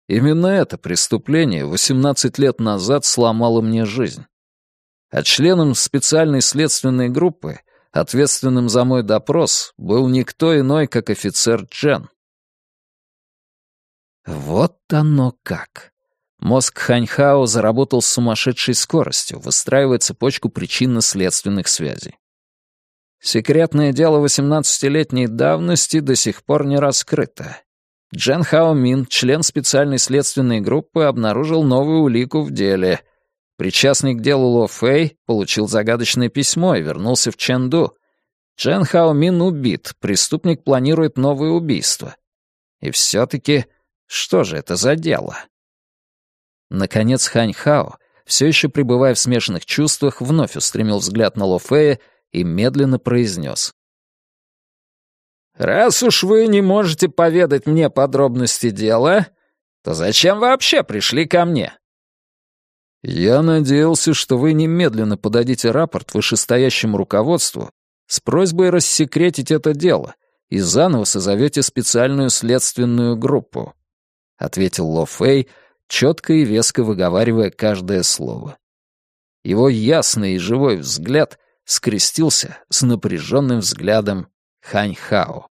Именно это преступление 18 лет назад сломало мне жизнь. А членом специальной следственной группы, ответственным за мой допрос, был никто иной, как офицер Джен. Вот оно как. Мозг Ханьхао заработал с сумасшедшей скоростью, выстраивая цепочку причинно-следственных связей. Секретное дело 18-летней давности до сих пор не раскрыто. Джен Хао Мин, член специальной следственной группы, обнаружил новую улику в деле. Причастный к делу Ло Фэй получил загадочное письмо и вернулся в Чэнду. Джен Хао Мин убит, преступник планирует новое убийство. И все-таки, что же это за дело? Наконец Хань Хао, все еще пребывая в смешанных чувствах, вновь устремил взгляд на Ло Фея и медленно произнес. «Раз уж вы не можете поведать мне подробности дела, то зачем вообще пришли ко мне?» «Я надеялся, что вы немедленно подадите рапорт вышестоящему руководству с просьбой рассекретить это дело и заново созовете специальную следственную группу», — ответил Ло Фэй, четко и веско выговаривая каждое слово. Его ясный и живой взгляд скрестился с напряженным взглядом Хань Хао.